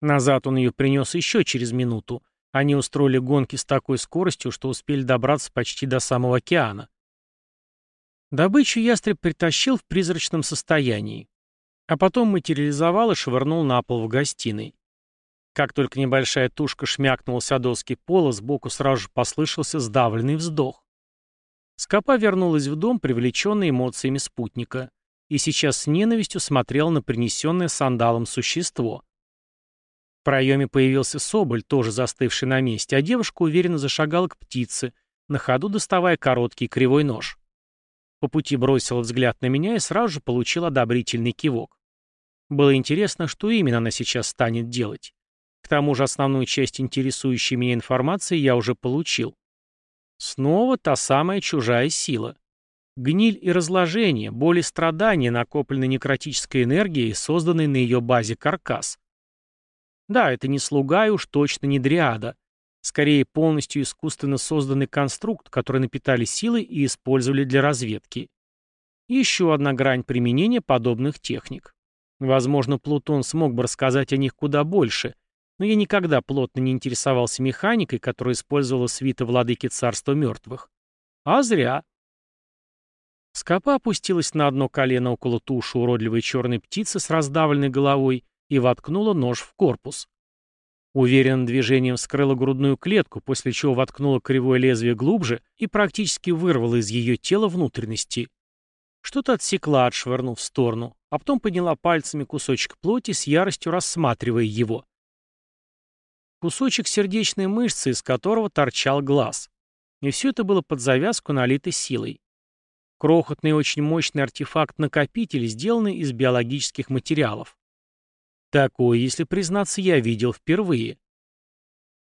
Назад он ее принес еще через минуту. Они устроили гонки с такой скоростью, что успели добраться почти до самого океана. Добычу ястреб притащил в призрачном состоянии. А потом материализовал и швырнул на пол в гостиной. Как только небольшая тушка шмякнулась о доски пола, сбоку сразу же послышался сдавленный вздох. Скопа вернулась в дом, привлеченная эмоциями спутника, и сейчас с ненавистью смотрел на принесенное сандалом существо. В проеме появился Соболь, тоже застывший на месте, а девушка уверенно зашагала к птице, на ходу доставая короткий кривой нож. По пути бросила взгляд на меня и сразу же получил одобрительный кивок. Было интересно, что именно она сейчас станет делать. К тому же основную часть интересующей меня информации я уже получил. Снова та самая чужая сила. Гниль и разложение, боль и страдания, накопленной некротической энергией, созданной на ее базе каркас. Да, это не слуга и уж точно не дриада. Скорее, полностью искусственно созданный конструкт, который напитали силой и использовали для разведки. Еще одна грань применения подобных техник. Возможно, Плутон смог бы рассказать о них куда больше, но я никогда плотно не интересовался механикой, которую использовала свита владыки царства мертвых. А зря. Скопа опустилась на одно колено около туши уродливой черной птицы с раздавленной головой и воткнула нож в корпус. Уверенным движением вскрыла грудную клетку, после чего воткнула кривое лезвие глубже и практически вырвала из ее тела внутренности. Что-то отсекла, отшвырнув в сторону, а потом подняла пальцами кусочек плоти с яростью рассматривая его. Кусочек сердечной мышцы, из которого торчал глаз. И все это было под завязку налито силой. Крохотный очень мощный артефакт-накопитель, сделанный из биологических материалов. Такое, если признаться, я видел впервые.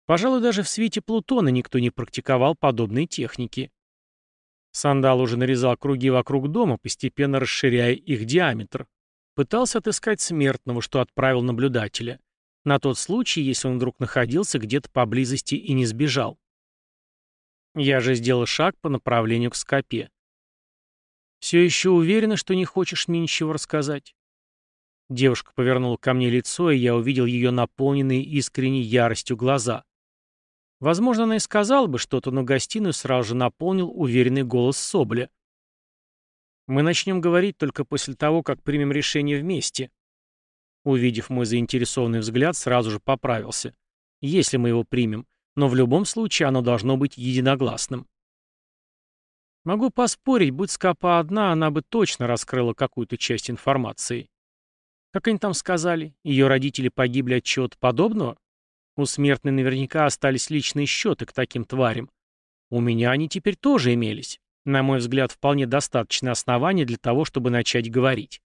Пожалуй, даже в свете Плутона никто не практиковал подобной техники. Сандал уже нарезал круги вокруг дома, постепенно расширяя их диаметр. Пытался отыскать смертного, что отправил наблюдателя. На тот случай, если он вдруг находился где-то поблизости и не сбежал. Я же сделал шаг по направлению к скопе. «Все еще уверена, что не хочешь мне ничего рассказать?» Девушка повернула ко мне лицо, и я увидел ее наполненные искренней яростью глаза. Возможно, она и сказала бы что-то, но гостиную сразу же наполнил уверенный голос Соболя. «Мы начнем говорить только после того, как примем решение вместе». Увидев мой заинтересованный взгляд, сразу же поправился. «Если мы его примем, но в любом случае оно должно быть единогласным». Могу поспорить, будь Скопа одна, она бы точно раскрыла какую-то часть информации. Как они там сказали, ее родители погибли от чего-то подобного? У смертной наверняка остались личные счеты к таким тварям. У меня они теперь тоже имелись. На мой взгляд, вполне достаточно основания для того, чтобы начать говорить.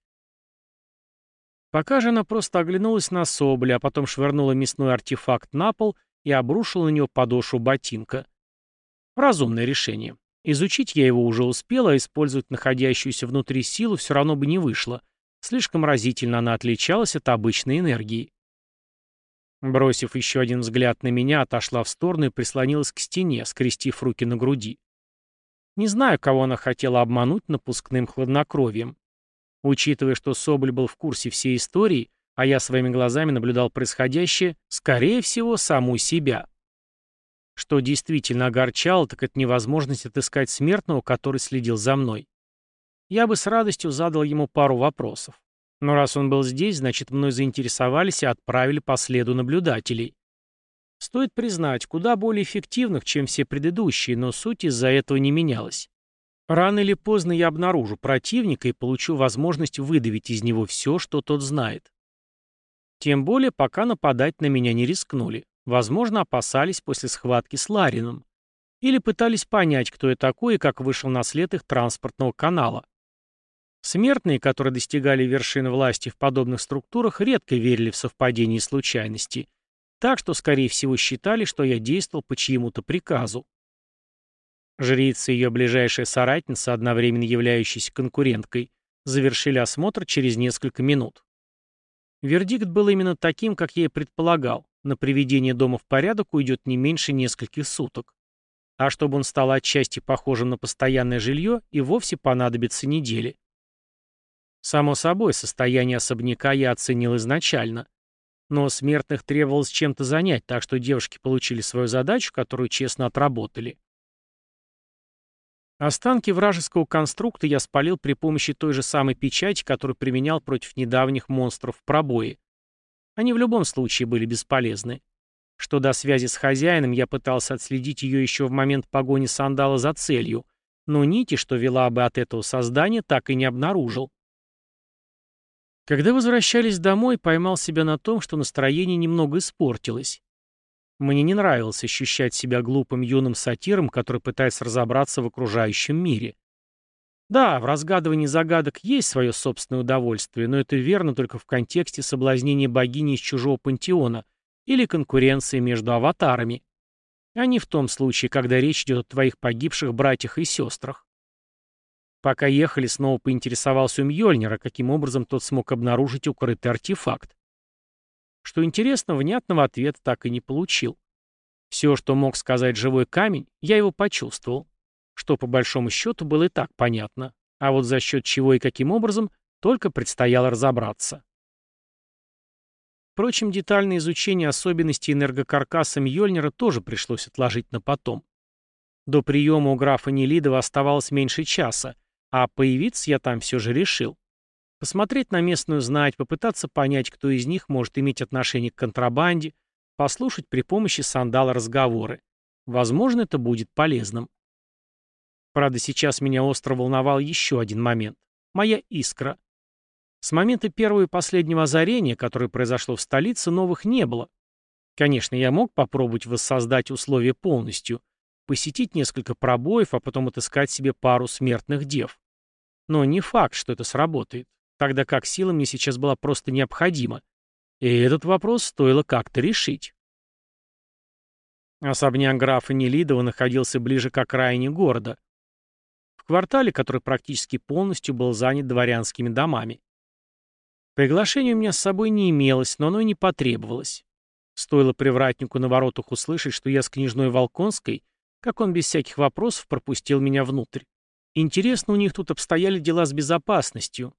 Пока же она просто оглянулась на Соболя, а потом швырнула мясной артефакт на пол и обрушила на него подошву ботинка. Разумное решение. Изучить я его уже успел, а использовать находящуюся внутри силу все равно бы не вышло. Слишком разительно она отличалась от обычной энергии. Бросив еще один взгляд на меня, отошла в сторону и прислонилась к стене, скрестив руки на груди. Не знаю, кого она хотела обмануть напускным хладнокровием. Учитывая, что Соболь был в курсе всей истории, а я своими глазами наблюдал происходящее, скорее всего, саму себя. Что действительно огорчало, так это невозможность отыскать смертного, который следил за мной я бы с радостью задал ему пару вопросов. Но раз он был здесь, значит, мной заинтересовались и отправили по следу наблюдателей. Стоит признать, куда более эффективных, чем все предыдущие, но суть из-за этого не менялась. Рано или поздно я обнаружу противника и получу возможность выдавить из него все, что тот знает. Тем более, пока нападать на меня не рискнули. Возможно, опасались после схватки с Ларином. Или пытались понять, кто я такой и как вышел на след их транспортного канала. Смертные, которые достигали вершины власти в подобных структурах, редко верили в совпадение и случайности, так что, скорее всего, считали, что я действовал по чьему-то приказу. Жрица и ее ближайшая соратница, одновременно являющаяся конкуренткой, завершили осмотр через несколько минут. Вердикт был именно таким, как я и предполагал. на приведение дома в порядок уйдет не меньше нескольких суток. А чтобы он стал отчасти похожим на постоянное жилье, и вовсе понадобится недели. Само собой, состояние особняка я оценил изначально. Но смертных требовалось чем-то занять, так что девушки получили свою задачу, которую честно отработали. Останки вражеского конструкта я спалил при помощи той же самой печати, которую применял против недавних монстров в пробое. Они в любом случае были бесполезны. Что до связи с хозяином, я пытался отследить ее еще в момент погони сандала за целью, но нити, что вела бы от этого создания, так и не обнаружил. Когда возвращались домой, поймал себя на том, что настроение немного испортилось. Мне не нравилось ощущать себя глупым юным сатиром, который пытается разобраться в окружающем мире. Да, в разгадывании загадок есть свое собственное удовольствие, но это верно только в контексте соблазнения богини из чужого пантеона или конкуренции между аватарами, а не в том случае, когда речь идет о твоих погибших братьях и сестрах. Пока ехали, снова поинтересовался у Мьёльнира, каким образом тот смог обнаружить укрытый артефакт. Что интересно, внятного ответа так и не получил. Все, что мог сказать живой камень, я его почувствовал. Что, по большому счету, было и так понятно. А вот за счет чего и каким образом, только предстояло разобраться. Впрочем, детальное изучение особенностей энергокаркаса Мьёльнира тоже пришлось отложить на потом. До приема у графа Нелидова оставалось меньше часа, а появиться я там все же решил. Посмотреть на местную знать, попытаться понять, кто из них может иметь отношение к контрабанде, послушать при помощи сандала разговоры. Возможно, это будет полезным. Правда, сейчас меня остро волновал еще один момент. Моя искра. С момента первого и последнего озарения, которое произошло в столице, новых не было. Конечно, я мог попробовать воссоздать условия полностью, посетить несколько пробоев, а потом отыскать себе пару смертных дев. Но не факт, что это сработает тогда как сила мне сейчас была просто необходима. И этот вопрос стоило как-то решить. Особняк графа Нелидова находился ближе к окраине города. В квартале, который практически полностью был занят дворянскими домами. Приглашения у меня с собой не имелось, но оно и не потребовалось. Стоило привратнику на воротах услышать, что я с княжной Волконской, как он без всяких вопросов пропустил меня внутрь. Интересно, у них тут обстояли дела с безопасностью.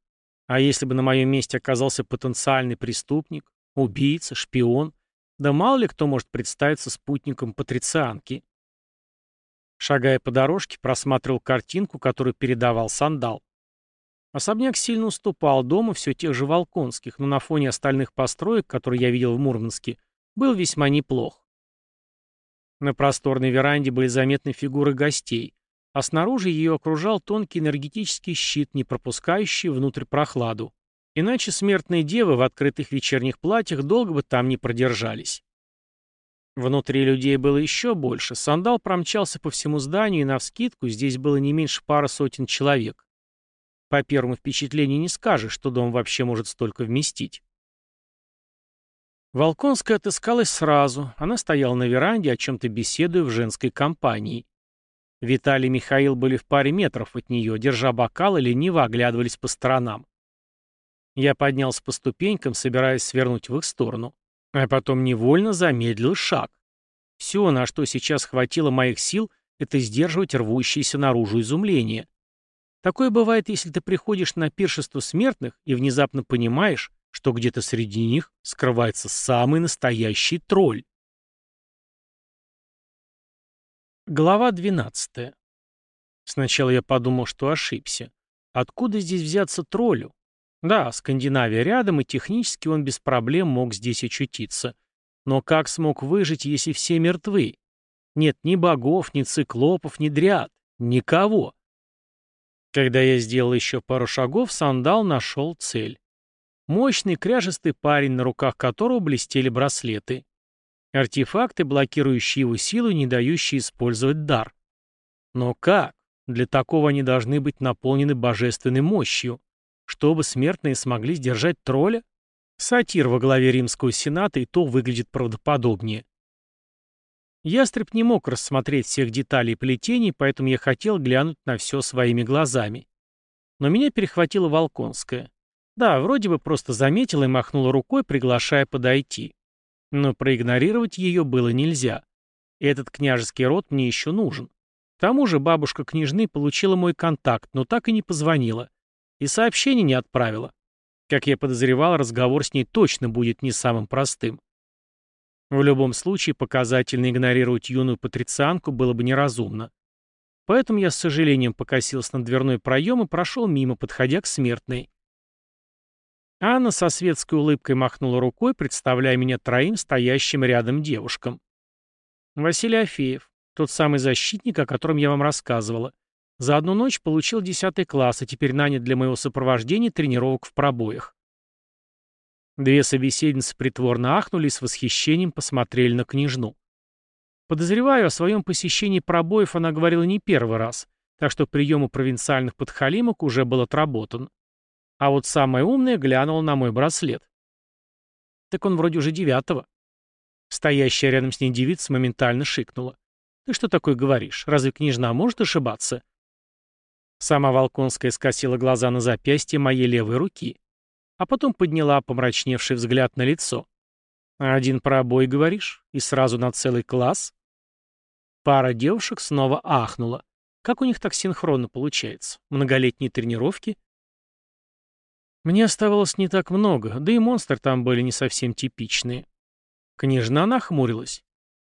А если бы на моем месте оказался потенциальный преступник, убийца, шпион, да мало ли кто может представиться спутником патрицианки. Шагая по дорожке, просматривал картинку, которую передавал Сандал. Особняк сильно уступал дому все тех же Волконских, но на фоне остальных построек, которые я видел в Мурманске, был весьма неплох. На просторной веранде были заметны фигуры гостей, а снаружи ее окружал тонкий энергетический щит, не пропускающий внутрь прохладу. Иначе смертные девы в открытых вечерних платьях долго бы там не продержались. Внутри людей было еще больше. Сандал промчался по всему зданию, и навскидку здесь было не меньше пары сотен человек. По первому впечатлению не скажешь, что дом вообще может столько вместить. Волконская отыскалась сразу. Она стояла на веранде, о чем-то беседуя в женской компании. Виталий и Михаил были в паре метров от нее, держа бокал и лениво оглядывались по сторонам. Я поднялся по ступенькам, собираясь свернуть в их сторону, а потом невольно замедлил шаг. Все, на что сейчас хватило моих сил, это сдерживать рвущееся наружу изумление. Такое бывает, если ты приходишь на пиршество смертных и внезапно понимаешь, что где-то среди них скрывается самый настоящий тролль. Глава 12. Сначала я подумал, что ошибся. Откуда здесь взяться троллю? Да, Скандинавия рядом, и технически он без проблем мог здесь очутиться. Но как смог выжить, если все мертвы? Нет ни богов, ни циклопов, ни дриад. Никого. Когда я сделал еще пару шагов, сандал нашел цель. Мощный кряжестый парень, на руках которого блестели браслеты. Артефакты, блокирующие его силу не дающие использовать дар. Но как? Для такого они должны быть наполнены божественной мощью. Чтобы смертные смогли сдержать тролля? Сатир во главе римского сената и то выглядит правдоподобнее. Ястреб не мог рассмотреть всех деталей плетений, поэтому я хотел глянуть на все своими глазами. Но меня перехватила Волконская. Да, вроде бы просто заметила и махнула рукой, приглашая подойти. Но проигнорировать ее было нельзя. Этот княжеский род мне еще нужен. К тому же бабушка княжны получила мой контакт, но так и не позвонила. И сообщение не отправила. Как я подозревал, разговор с ней точно будет не самым простым. В любом случае, показательно игнорировать юную патрицианку было бы неразумно. Поэтому я с сожалением покосился на дверной проем и прошел мимо, подходя к смертной. Анна со светской улыбкой махнула рукой, представляя меня троим стоящим рядом девушкам. Василий Афеев, тот самый защитник, о котором я вам рассказывала. За одну ночь получил 10 класс, и теперь нанят для моего сопровождения тренировок в пробоях. Две собеседницы притворно ахнули и с восхищением посмотрели на княжну. Подозреваю, о своем посещении пробоев она говорила не первый раз, так что прием у провинциальных подхалимок уже был отработан. А вот самая умная глянула на мой браслет. Так он вроде уже девятого. Стоящая рядом с ней девица моментально шикнула. «Ты что такое говоришь? Разве княжна может ошибаться?» Сама Волконская скосила глаза на запястье моей левой руки, а потом подняла помрачневший взгляд на лицо. «Один пробой, говоришь? И сразу на целый класс?» Пара девушек снова ахнула. Как у них так синхронно получается? Многолетние тренировки? Мне оставалось не так много, да и монстры там были не совсем типичные. Княжна нахмурилась.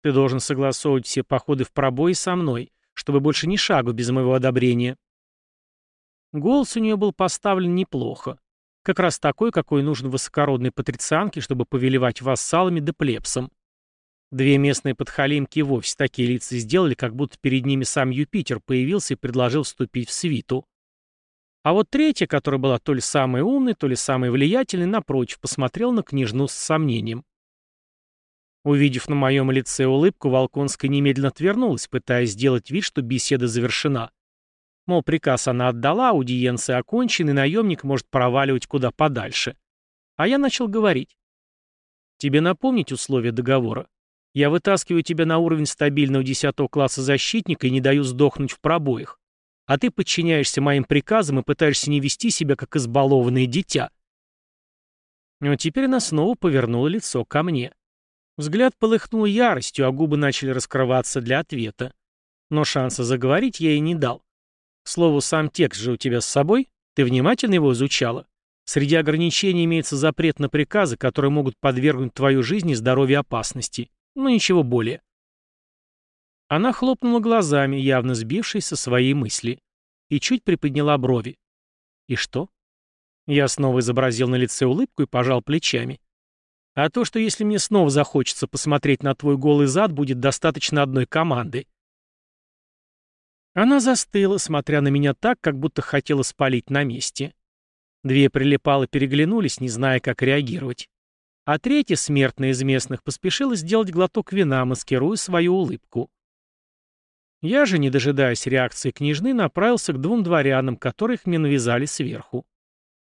Ты должен согласовывать все походы в пробои со мной, чтобы больше ни шагу без моего одобрения. Голос у нее был поставлен неплохо. Как раз такой, какой нужен высокородной патрицианке, чтобы повелевать вассалами да плебсом. Две местные подхалимки вовсе такие лица сделали, как будто перед ними сам Юпитер появился и предложил вступить в свиту. А вот третья, которая была то ли самой умной, то ли самой влиятельной, напротив, посмотрел на княжну с сомнением. Увидев на моем лице улыбку, Волконская немедленно отвернулась, пытаясь сделать вид, что беседа завершена. Мол, приказ она отдала, аудиенция окончена, и наемник может проваливать куда подальше. А я начал говорить. Тебе напомнить условия договора? Я вытаскиваю тебя на уровень стабильного 10 класса защитника и не даю сдохнуть в пробоях а ты подчиняешься моим приказам и пытаешься не вести себя, как избалованное дитя. Но теперь она снова повернула лицо ко мне. Взгляд полыхнул яростью, а губы начали раскрываться для ответа. Но шанса заговорить я ей не дал. К слову, сам текст же у тебя с собой? Ты внимательно его изучала? Среди ограничений имеется запрет на приказы, которые могут подвергнуть твою жизнь и здоровье опасности. Но ничего более. Она хлопнула глазами, явно сбившись со своей мысли, и чуть приподняла брови. «И что?» Я снова изобразил на лице улыбку и пожал плечами. «А то, что если мне снова захочется посмотреть на твой голый зад, будет достаточно одной команды». Она застыла, смотря на меня так, как будто хотела спалить на месте. Две прилипалы переглянулись, не зная, как реагировать. А третья, смертная из местных, поспешила сделать глоток вина, маскируя свою улыбку. Я же, не дожидаясь реакции княжны, направился к двум дворянам, которых мне навязали сверху.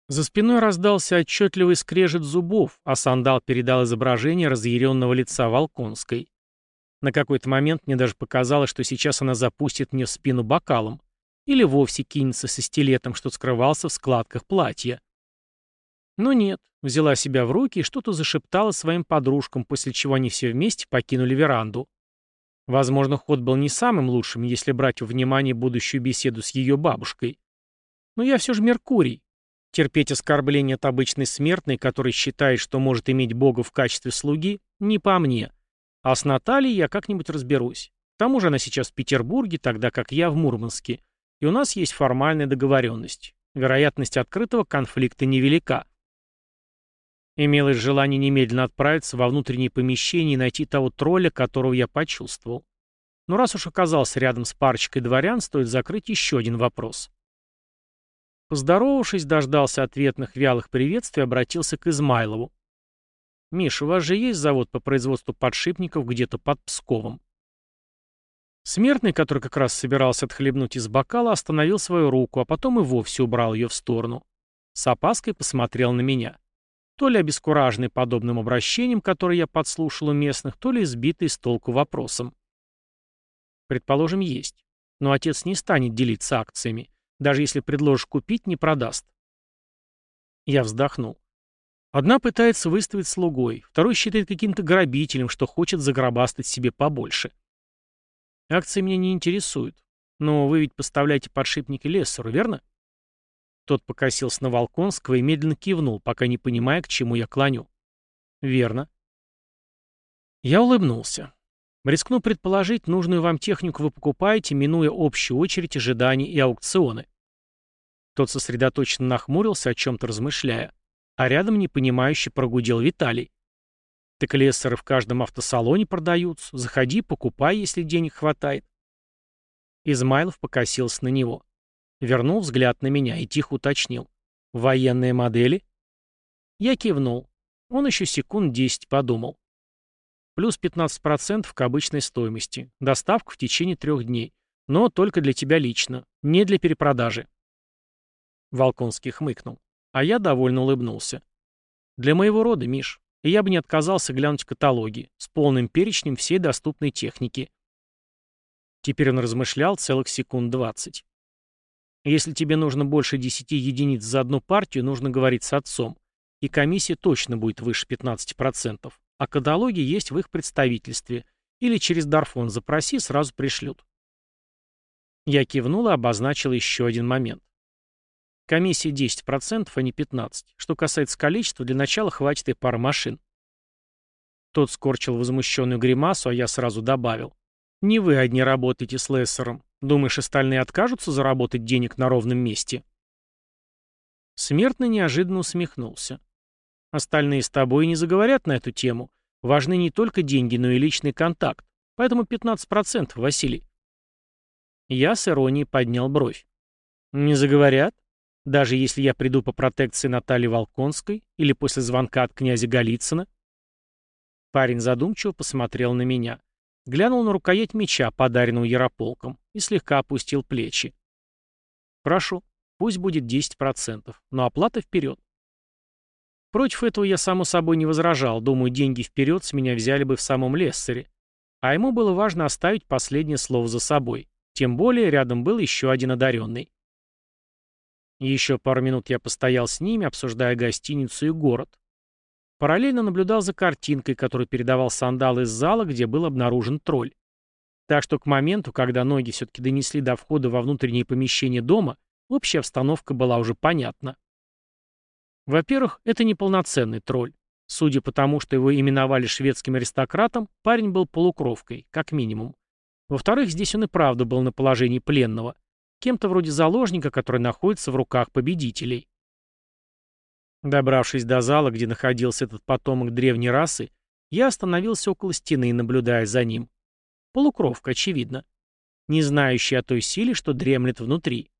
За спиной раздался отчетливый скрежет зубов, а сандал передал изображение разъяренного лица Волконской. На какой-то момент мне даже показалось, что сейчас она запустит мне в спину бокалом или вовсе кинется со стилетом, что скрывался в складках платья. Но нет, взяла себя в руки и что-то зашептала своим подружкам, после чего они все вместе покинули веранду. Возможно, ход был не самым лучшим, если брать во внимание будущую беседу с ее бабушкой. Но я все же Меркурий. Терпеть оскорбление от обычной смертной, который считает, что может иметь Бога в качестве слуги, не по мне. А с Натальей я как-нибудь разберусь. К тому же она сейчас в Петербурге, тогда как я в Мурманске. И у нас есть формальная договоренность. Вероятность открытого конфликта невелика. Имелось желание немедленно отправиться во внутреннее помещение и найти того тролля, которого я почувствовал. Но раз уж оказался рядом с парочкой дворян, стоит закрыть еще один вопрос. Поздоровавшись, дождался ответных вялых приветствий обратился к Измайлову. «Миш, у вас же есть завод по производству подшипников где-то под Псковом?» Смертный, который как раз собирался отхлебнуть из бокала, остановил свою руку, а потом и вовсе убрал ее в сторону. С опаской посмотрел на меня то ли обескураженный подобным обращением, которое я подслушал у местных, то ли сбитый с толку вопросом. Предположим, есть. Но отец не станет делиться акциями. Даже если предложишь купить, не продаст. Я вздохнул. Одна пытается выставить слугой, второй считает каким-то грабителем, что хочет загробастать себе побольше. Акции меня не интересуют. Но вы ведь поставляете подшипники Лессеру, верно? Тот покосился на Волконского и медленно кивнул, пока не понимая, к чему я клоню. Верно. Я улыбнулся. Рискну предположить, нужную вам технику вы покупаете, минуя общую очередь ожиданий и аукционы. Тот сосредоточенно нахмурился, о чем-то размышляя, а рядом непонимающе прогудел Виталий. Так лессеры в каждом автосалоне продаются. Заходи, покупай, если денег хватает. Измайлов покосился на него. Вернул взгляд на меня и тихо уточнил. «Военные модели?» Я кивнул. Он еще секунд десять подумал. Плюс 15% к обычной стоимости. Доставку в течение трех дней. Но только для тебя лично. Не для перепродажи. Волконский хмыкнул. А я довольно улыбнулся. Для моего рода, Миш. И я бы не отказался глянуть каталоги с полным перечнем всей доступной техники. Теперь он размышлял целых секунд двадцать. Если тебе нужно больше десяти единиц за одну партию, нужно говорить с отцом. И комиссия точно будет выше 15%. А каталоги есть в их представительстве. Или через Дарфон запроси, сразу пришлют. Я кивнул и обозначил еще один момент. Комиссия 10%, а не 15%. Что касается количества, для начала хватит и пары машин. Тот скорчил возмущенную гримасу, а я сразу добавил. Не вы одни работаете с Лессером. Думаешь, остальные откажутся заработать денег на ровном месте? Смертный неожиданно усмехнулся. Остальные с тобой не заговорят на эту тему. Важны не только деньги, но и личный контакт. Поэтому 15%, Василий. Я с иронией поднял бровь. Не заговорят? Даже если я приду по протекции Натальи Волконской или после звонка от князя Голицына? Парень задумчиво посмотрел на меня. Глянул на рукоять меча, подаренного Ярополком, и слегка опустил плечи. Прошу, пусть будет 10%, но оплата вперед. Против этого я, само собой, не возражал. Думаю, деньги вперед с меня взяли бы в самом Лессере. А ему было важно оставить последнее слово за собой. Тем более рядом был еще один одаренный. Еще пару минут я постоял с ними, обсуждая гостиницу и город. Параллельно наблюдал за картинкой, которую передавал сандал из зала, где был обнаружен тролль. Так что к моменту, когда ноги все-таки донесли до входа во внутреннее помещение дома, общая обстановка была уже понятна. Во-первых, это неполноценный тролль. Судя по тому, что его именовали шведским аристократом, парень был полукровкой, как минимум. Во-вторых, здесь он и правда был на положении пленного. Кем-то вроде заложника, который находится в руках победителей. Добравшись до зала, где находился этот потомок древней расы, я остановился около стены, наблюдая за ним. Полукровка, очевидно. Не знающий о той силе, что дремлет внутри.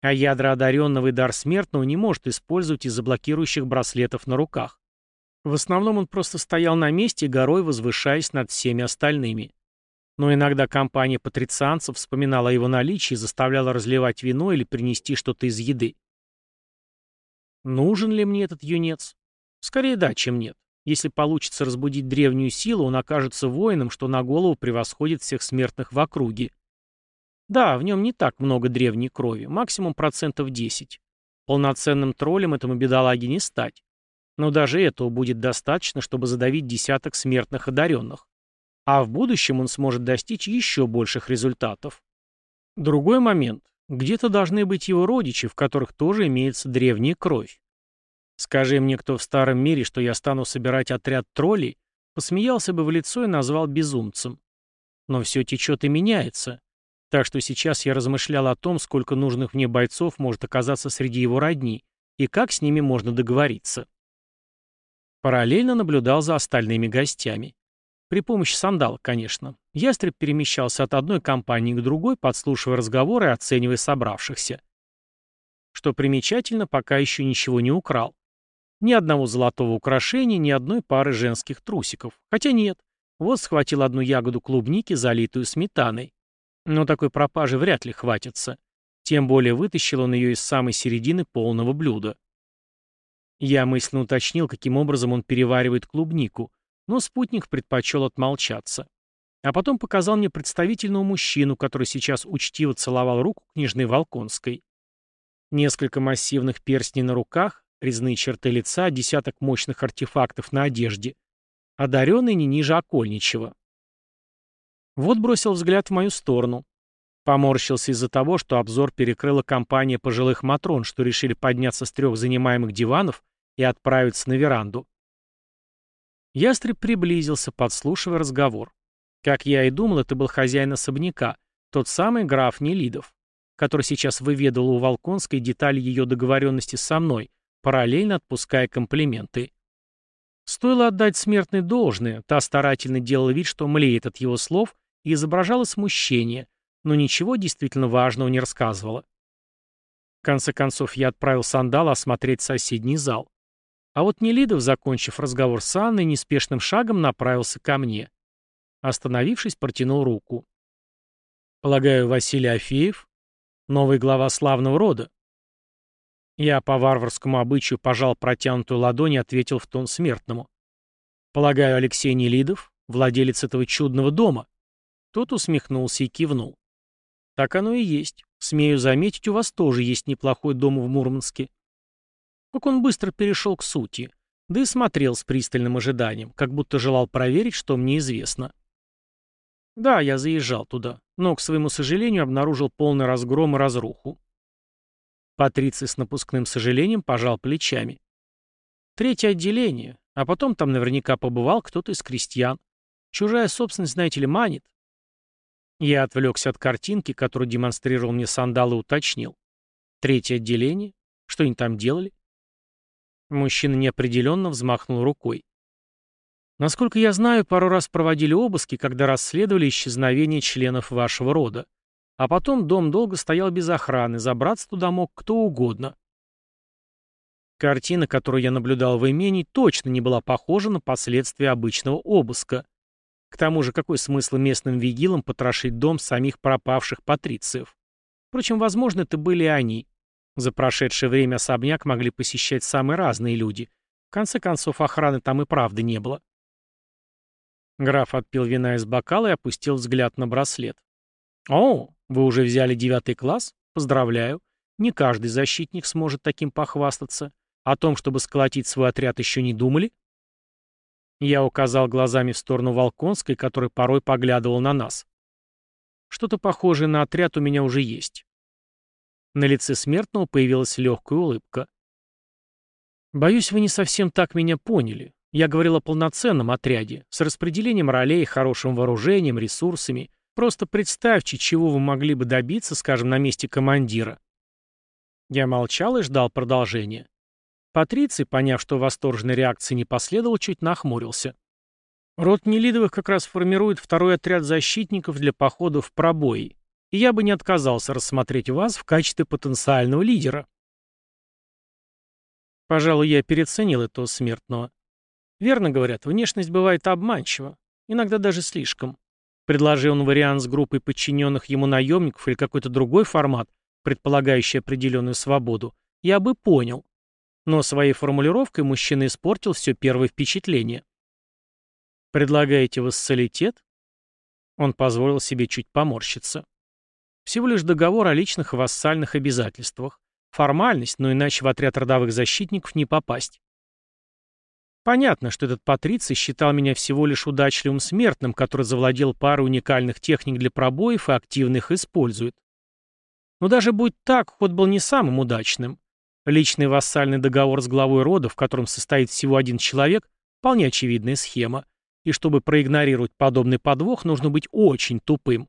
А ядра одаренного и дар смертного не может использовать из-за блокирующих браслетов на руках. В основном он просто стоял на месте, горой возвышаясь над всеми остальными. Но иногда компания патрицианцев вспоминала о его наличии и заставляла разливать вино или принести что-то из еды. Нужен ли мне этот юнец? Скорее да, чем нет. Если получится разбудить древнюю силу, он окажется воином, что на голову превосходит всех смертных в округе. Да, в нем не так много древней крови, максимум процентов 10. Полноценным троллем этому бедолаге не стать. Но даже этого будет достаточно, чтобы задавить десяток смертных одаренных. А в будущем он сможет достичь еще больших результатов. Другой момент. Где-то должны быть его родичи, в которых тоже имеется древняя кровь. Скажи мне кто в старом мире, что я стану собирать отряд троллей, посмеялся бы в лицо и назвал безумцем. Но все течет и меняется. Так что сейчас я размышлял о том, сколько нужных мне бойцов может оказаться среди его родни, и как с ними можно договориться. Параллельно наблюдал за остальными гостями. При помощи сандала, конечно. Ястреб перемещался от одной компании к другой, подслушивая разговоры и оценивая собравшихся. Что примечательно, пока еще ничего не украл. Ни одного золотого украшения, ни одной пары женских трусиков. Хотя нет. Вот схватил одну ягоду клубники, залитую сметаной. Но такой пропажи вряд ли хватится. Тем более вытащил он ее из самой середины полного блюда. Я мысленно уточнил, каким образом он переваривает клубнику, но спутник предпочел отмолчаться. А потом показал мне представительного мужчину, который сейчас учтиво целовал руку княжны Волконской. Несколько массивных перстней на руках, резные черты лица, десяток мощных артефактов на одежде. Одаренный не ниже окольничего. Вот бросил взгляд в мою сторону. Поморщился из-за того, что обзор перекрыла компания пожилых матрон, что решили подняться с трех занимаемых диванов и отправиться на веранду. Ястреб приблизился, подслушивая разговор. Как я и думал, это был хозяин особняка, тот самый граф Нелидов, который сейчас выведал у Волконской детали ее договоренности со мной, параллельно отпуская комплименты. Стоило отдать смертной должное, та старательно делала вид, что млеет от его слов и изображала смущение, но ничего действительно важного не рассказывала. В конце концов, я отправил Сандала осмотреть соседний зал. А вот Нелидов, закончив разговор с Анной, неспешным шагом направился ко мне. Остановившись, протянул руку. «Полагаю, Василий Афеев? Новый глава славного рода?» Я по варварскому обычаю пожал протянутую ладонь и ответил в тон смертному. «Полагаю, Алексей Нелидов, владелец этого чудного дома?» Тот усмехнулся и кивнул. «Так оно и есть. Смею заметить, у вас тоже есть неплохой дом в Мурманске. Как он быстро перешел к сути, да и смотрел с пристальным ожиданием, как будто желал проверить, что мне известно. Да, я заезжал туда, но, к своему сожалению, обнаружил полный разгром и разруху. Патриций с напускным сожалением пожал плечами. Третье отделение, а потом там наверняка побывал кто-то из крестьян. Чужая собственность, знаете ли, манит. Я отвлекся от картинки, которую демонстрировал мне сандал и уточнил. Третье отделение? Что они там делали? Мужчина неопределенно взмахнул рукой. Насколько я знаю, пару раз проводили обыски, когда расследовали исчезновение членов вашего рода. А потом дом долго стоял без охраны, забраться туда мог кто угодно. Картина, которую я наблюдал в имении, точно не была похожа на последствия обычного обыска. К тому же, какой смысл местным вигилам потрошить дом самих пропавших патрициев? Впрочем, возможно, это были они. За прошедшее время особняк могли посещать самые разные люди. В конце концов, охраны там и правды не было. Граф отпил вина из бокала и опустил взгляд на браслет. «О, вы уже взяли девятый класс? Поздравляю. Не каждый защитник сможет таким похвастаться. О том, чтобы сколотить свой отряд, еще не думали?» Я указал глазами в сторону Волконской, который порой поглядывал на нас. «Что-то похожее на отряд у меня уже есть. На лице смертного появилась легкая улыбка. «Боюсь, вы не совсем так меня поняли. Я говорил о полноценном отряде, с распределением ролей, хорошим вооружением, ресурсами. Просто представьте, чего вы могли бы добиться, скажем, на месте командира». Я молчал и ждал продолжения. Патриций, поняв, что восторженной реакции не последовало, чуть нахмурился. Род Нелидовых как раз формирует второй отряд защитников для похода в пробои и я бы не отказался рассмотреть вас в качестве потенциального лидера. Пожалуй, я переоценил этого смертного. Верно говорят, внешность бывает обманчива, иногда даже слишком. Предложил он вариант с группой подчиненных ему наемников или какой-то другой формат, предполагающий определенную свободу, я бы понял. Но своей формулировкой мужчина испортил все первое впечатление. «Предлагаете вассалитет?» Он позволил себе чуть поморщиться. Всего лишь договор о личных вассальных обязательствах. Формальность, но иначе в отряд родовых защитников не попасть. Понятно, что этот патриций считал меня всего лишь удачливым смертным, который завладел парой уникальных техник для пробоев и активно их использует. Но даже будь так, ход был не самым удачным. Личный вассальный договор с главой рода, в котором состоит всего один человек, вполне очевидная схема, и чтобы проигнорировать подобный подвох, нужно быть очень тупым.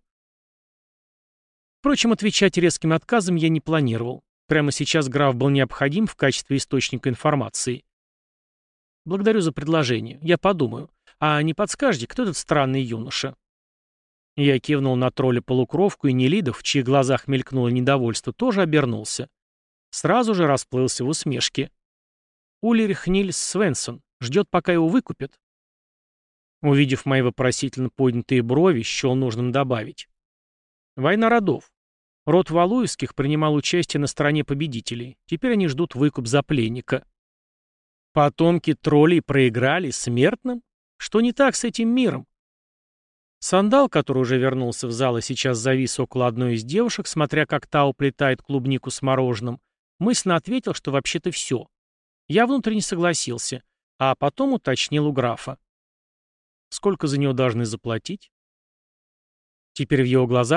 Впрочем, отвечать резким отказом я не планировал. Прямо сейчас граф был необходим в качестве источника информации. Благодарю за предложение. Я подумаю. А не подскажете, кто этот странный юноша? Я кивнул на тролля-полукровку, и Нелидов, в чьих глазах мелькнуло недовольство, тоже обернулся. Сразу же расплылся в усмешке. Улерих Нильс Свенсон. Ждет, пока его выкупят. Увидев мои вопросительно поднятые брови, счел нужным добавить. Война родов. Род Валуевских принимал участие на стороне победителей. Теперь они ждут выкуп за пленника. Потомки троллей проиграли смертным? Что не так с этим миром? Сандал, который уже вернулся в зал и сейчас завис около одной из девушек, смотря как та уплетает клубнику с мороженым, мысленно ответил, что вообще-то все. Я внутренне согласился, а потом уточнил у графа. Сколько за него должны заплатить? Теперь в его глазах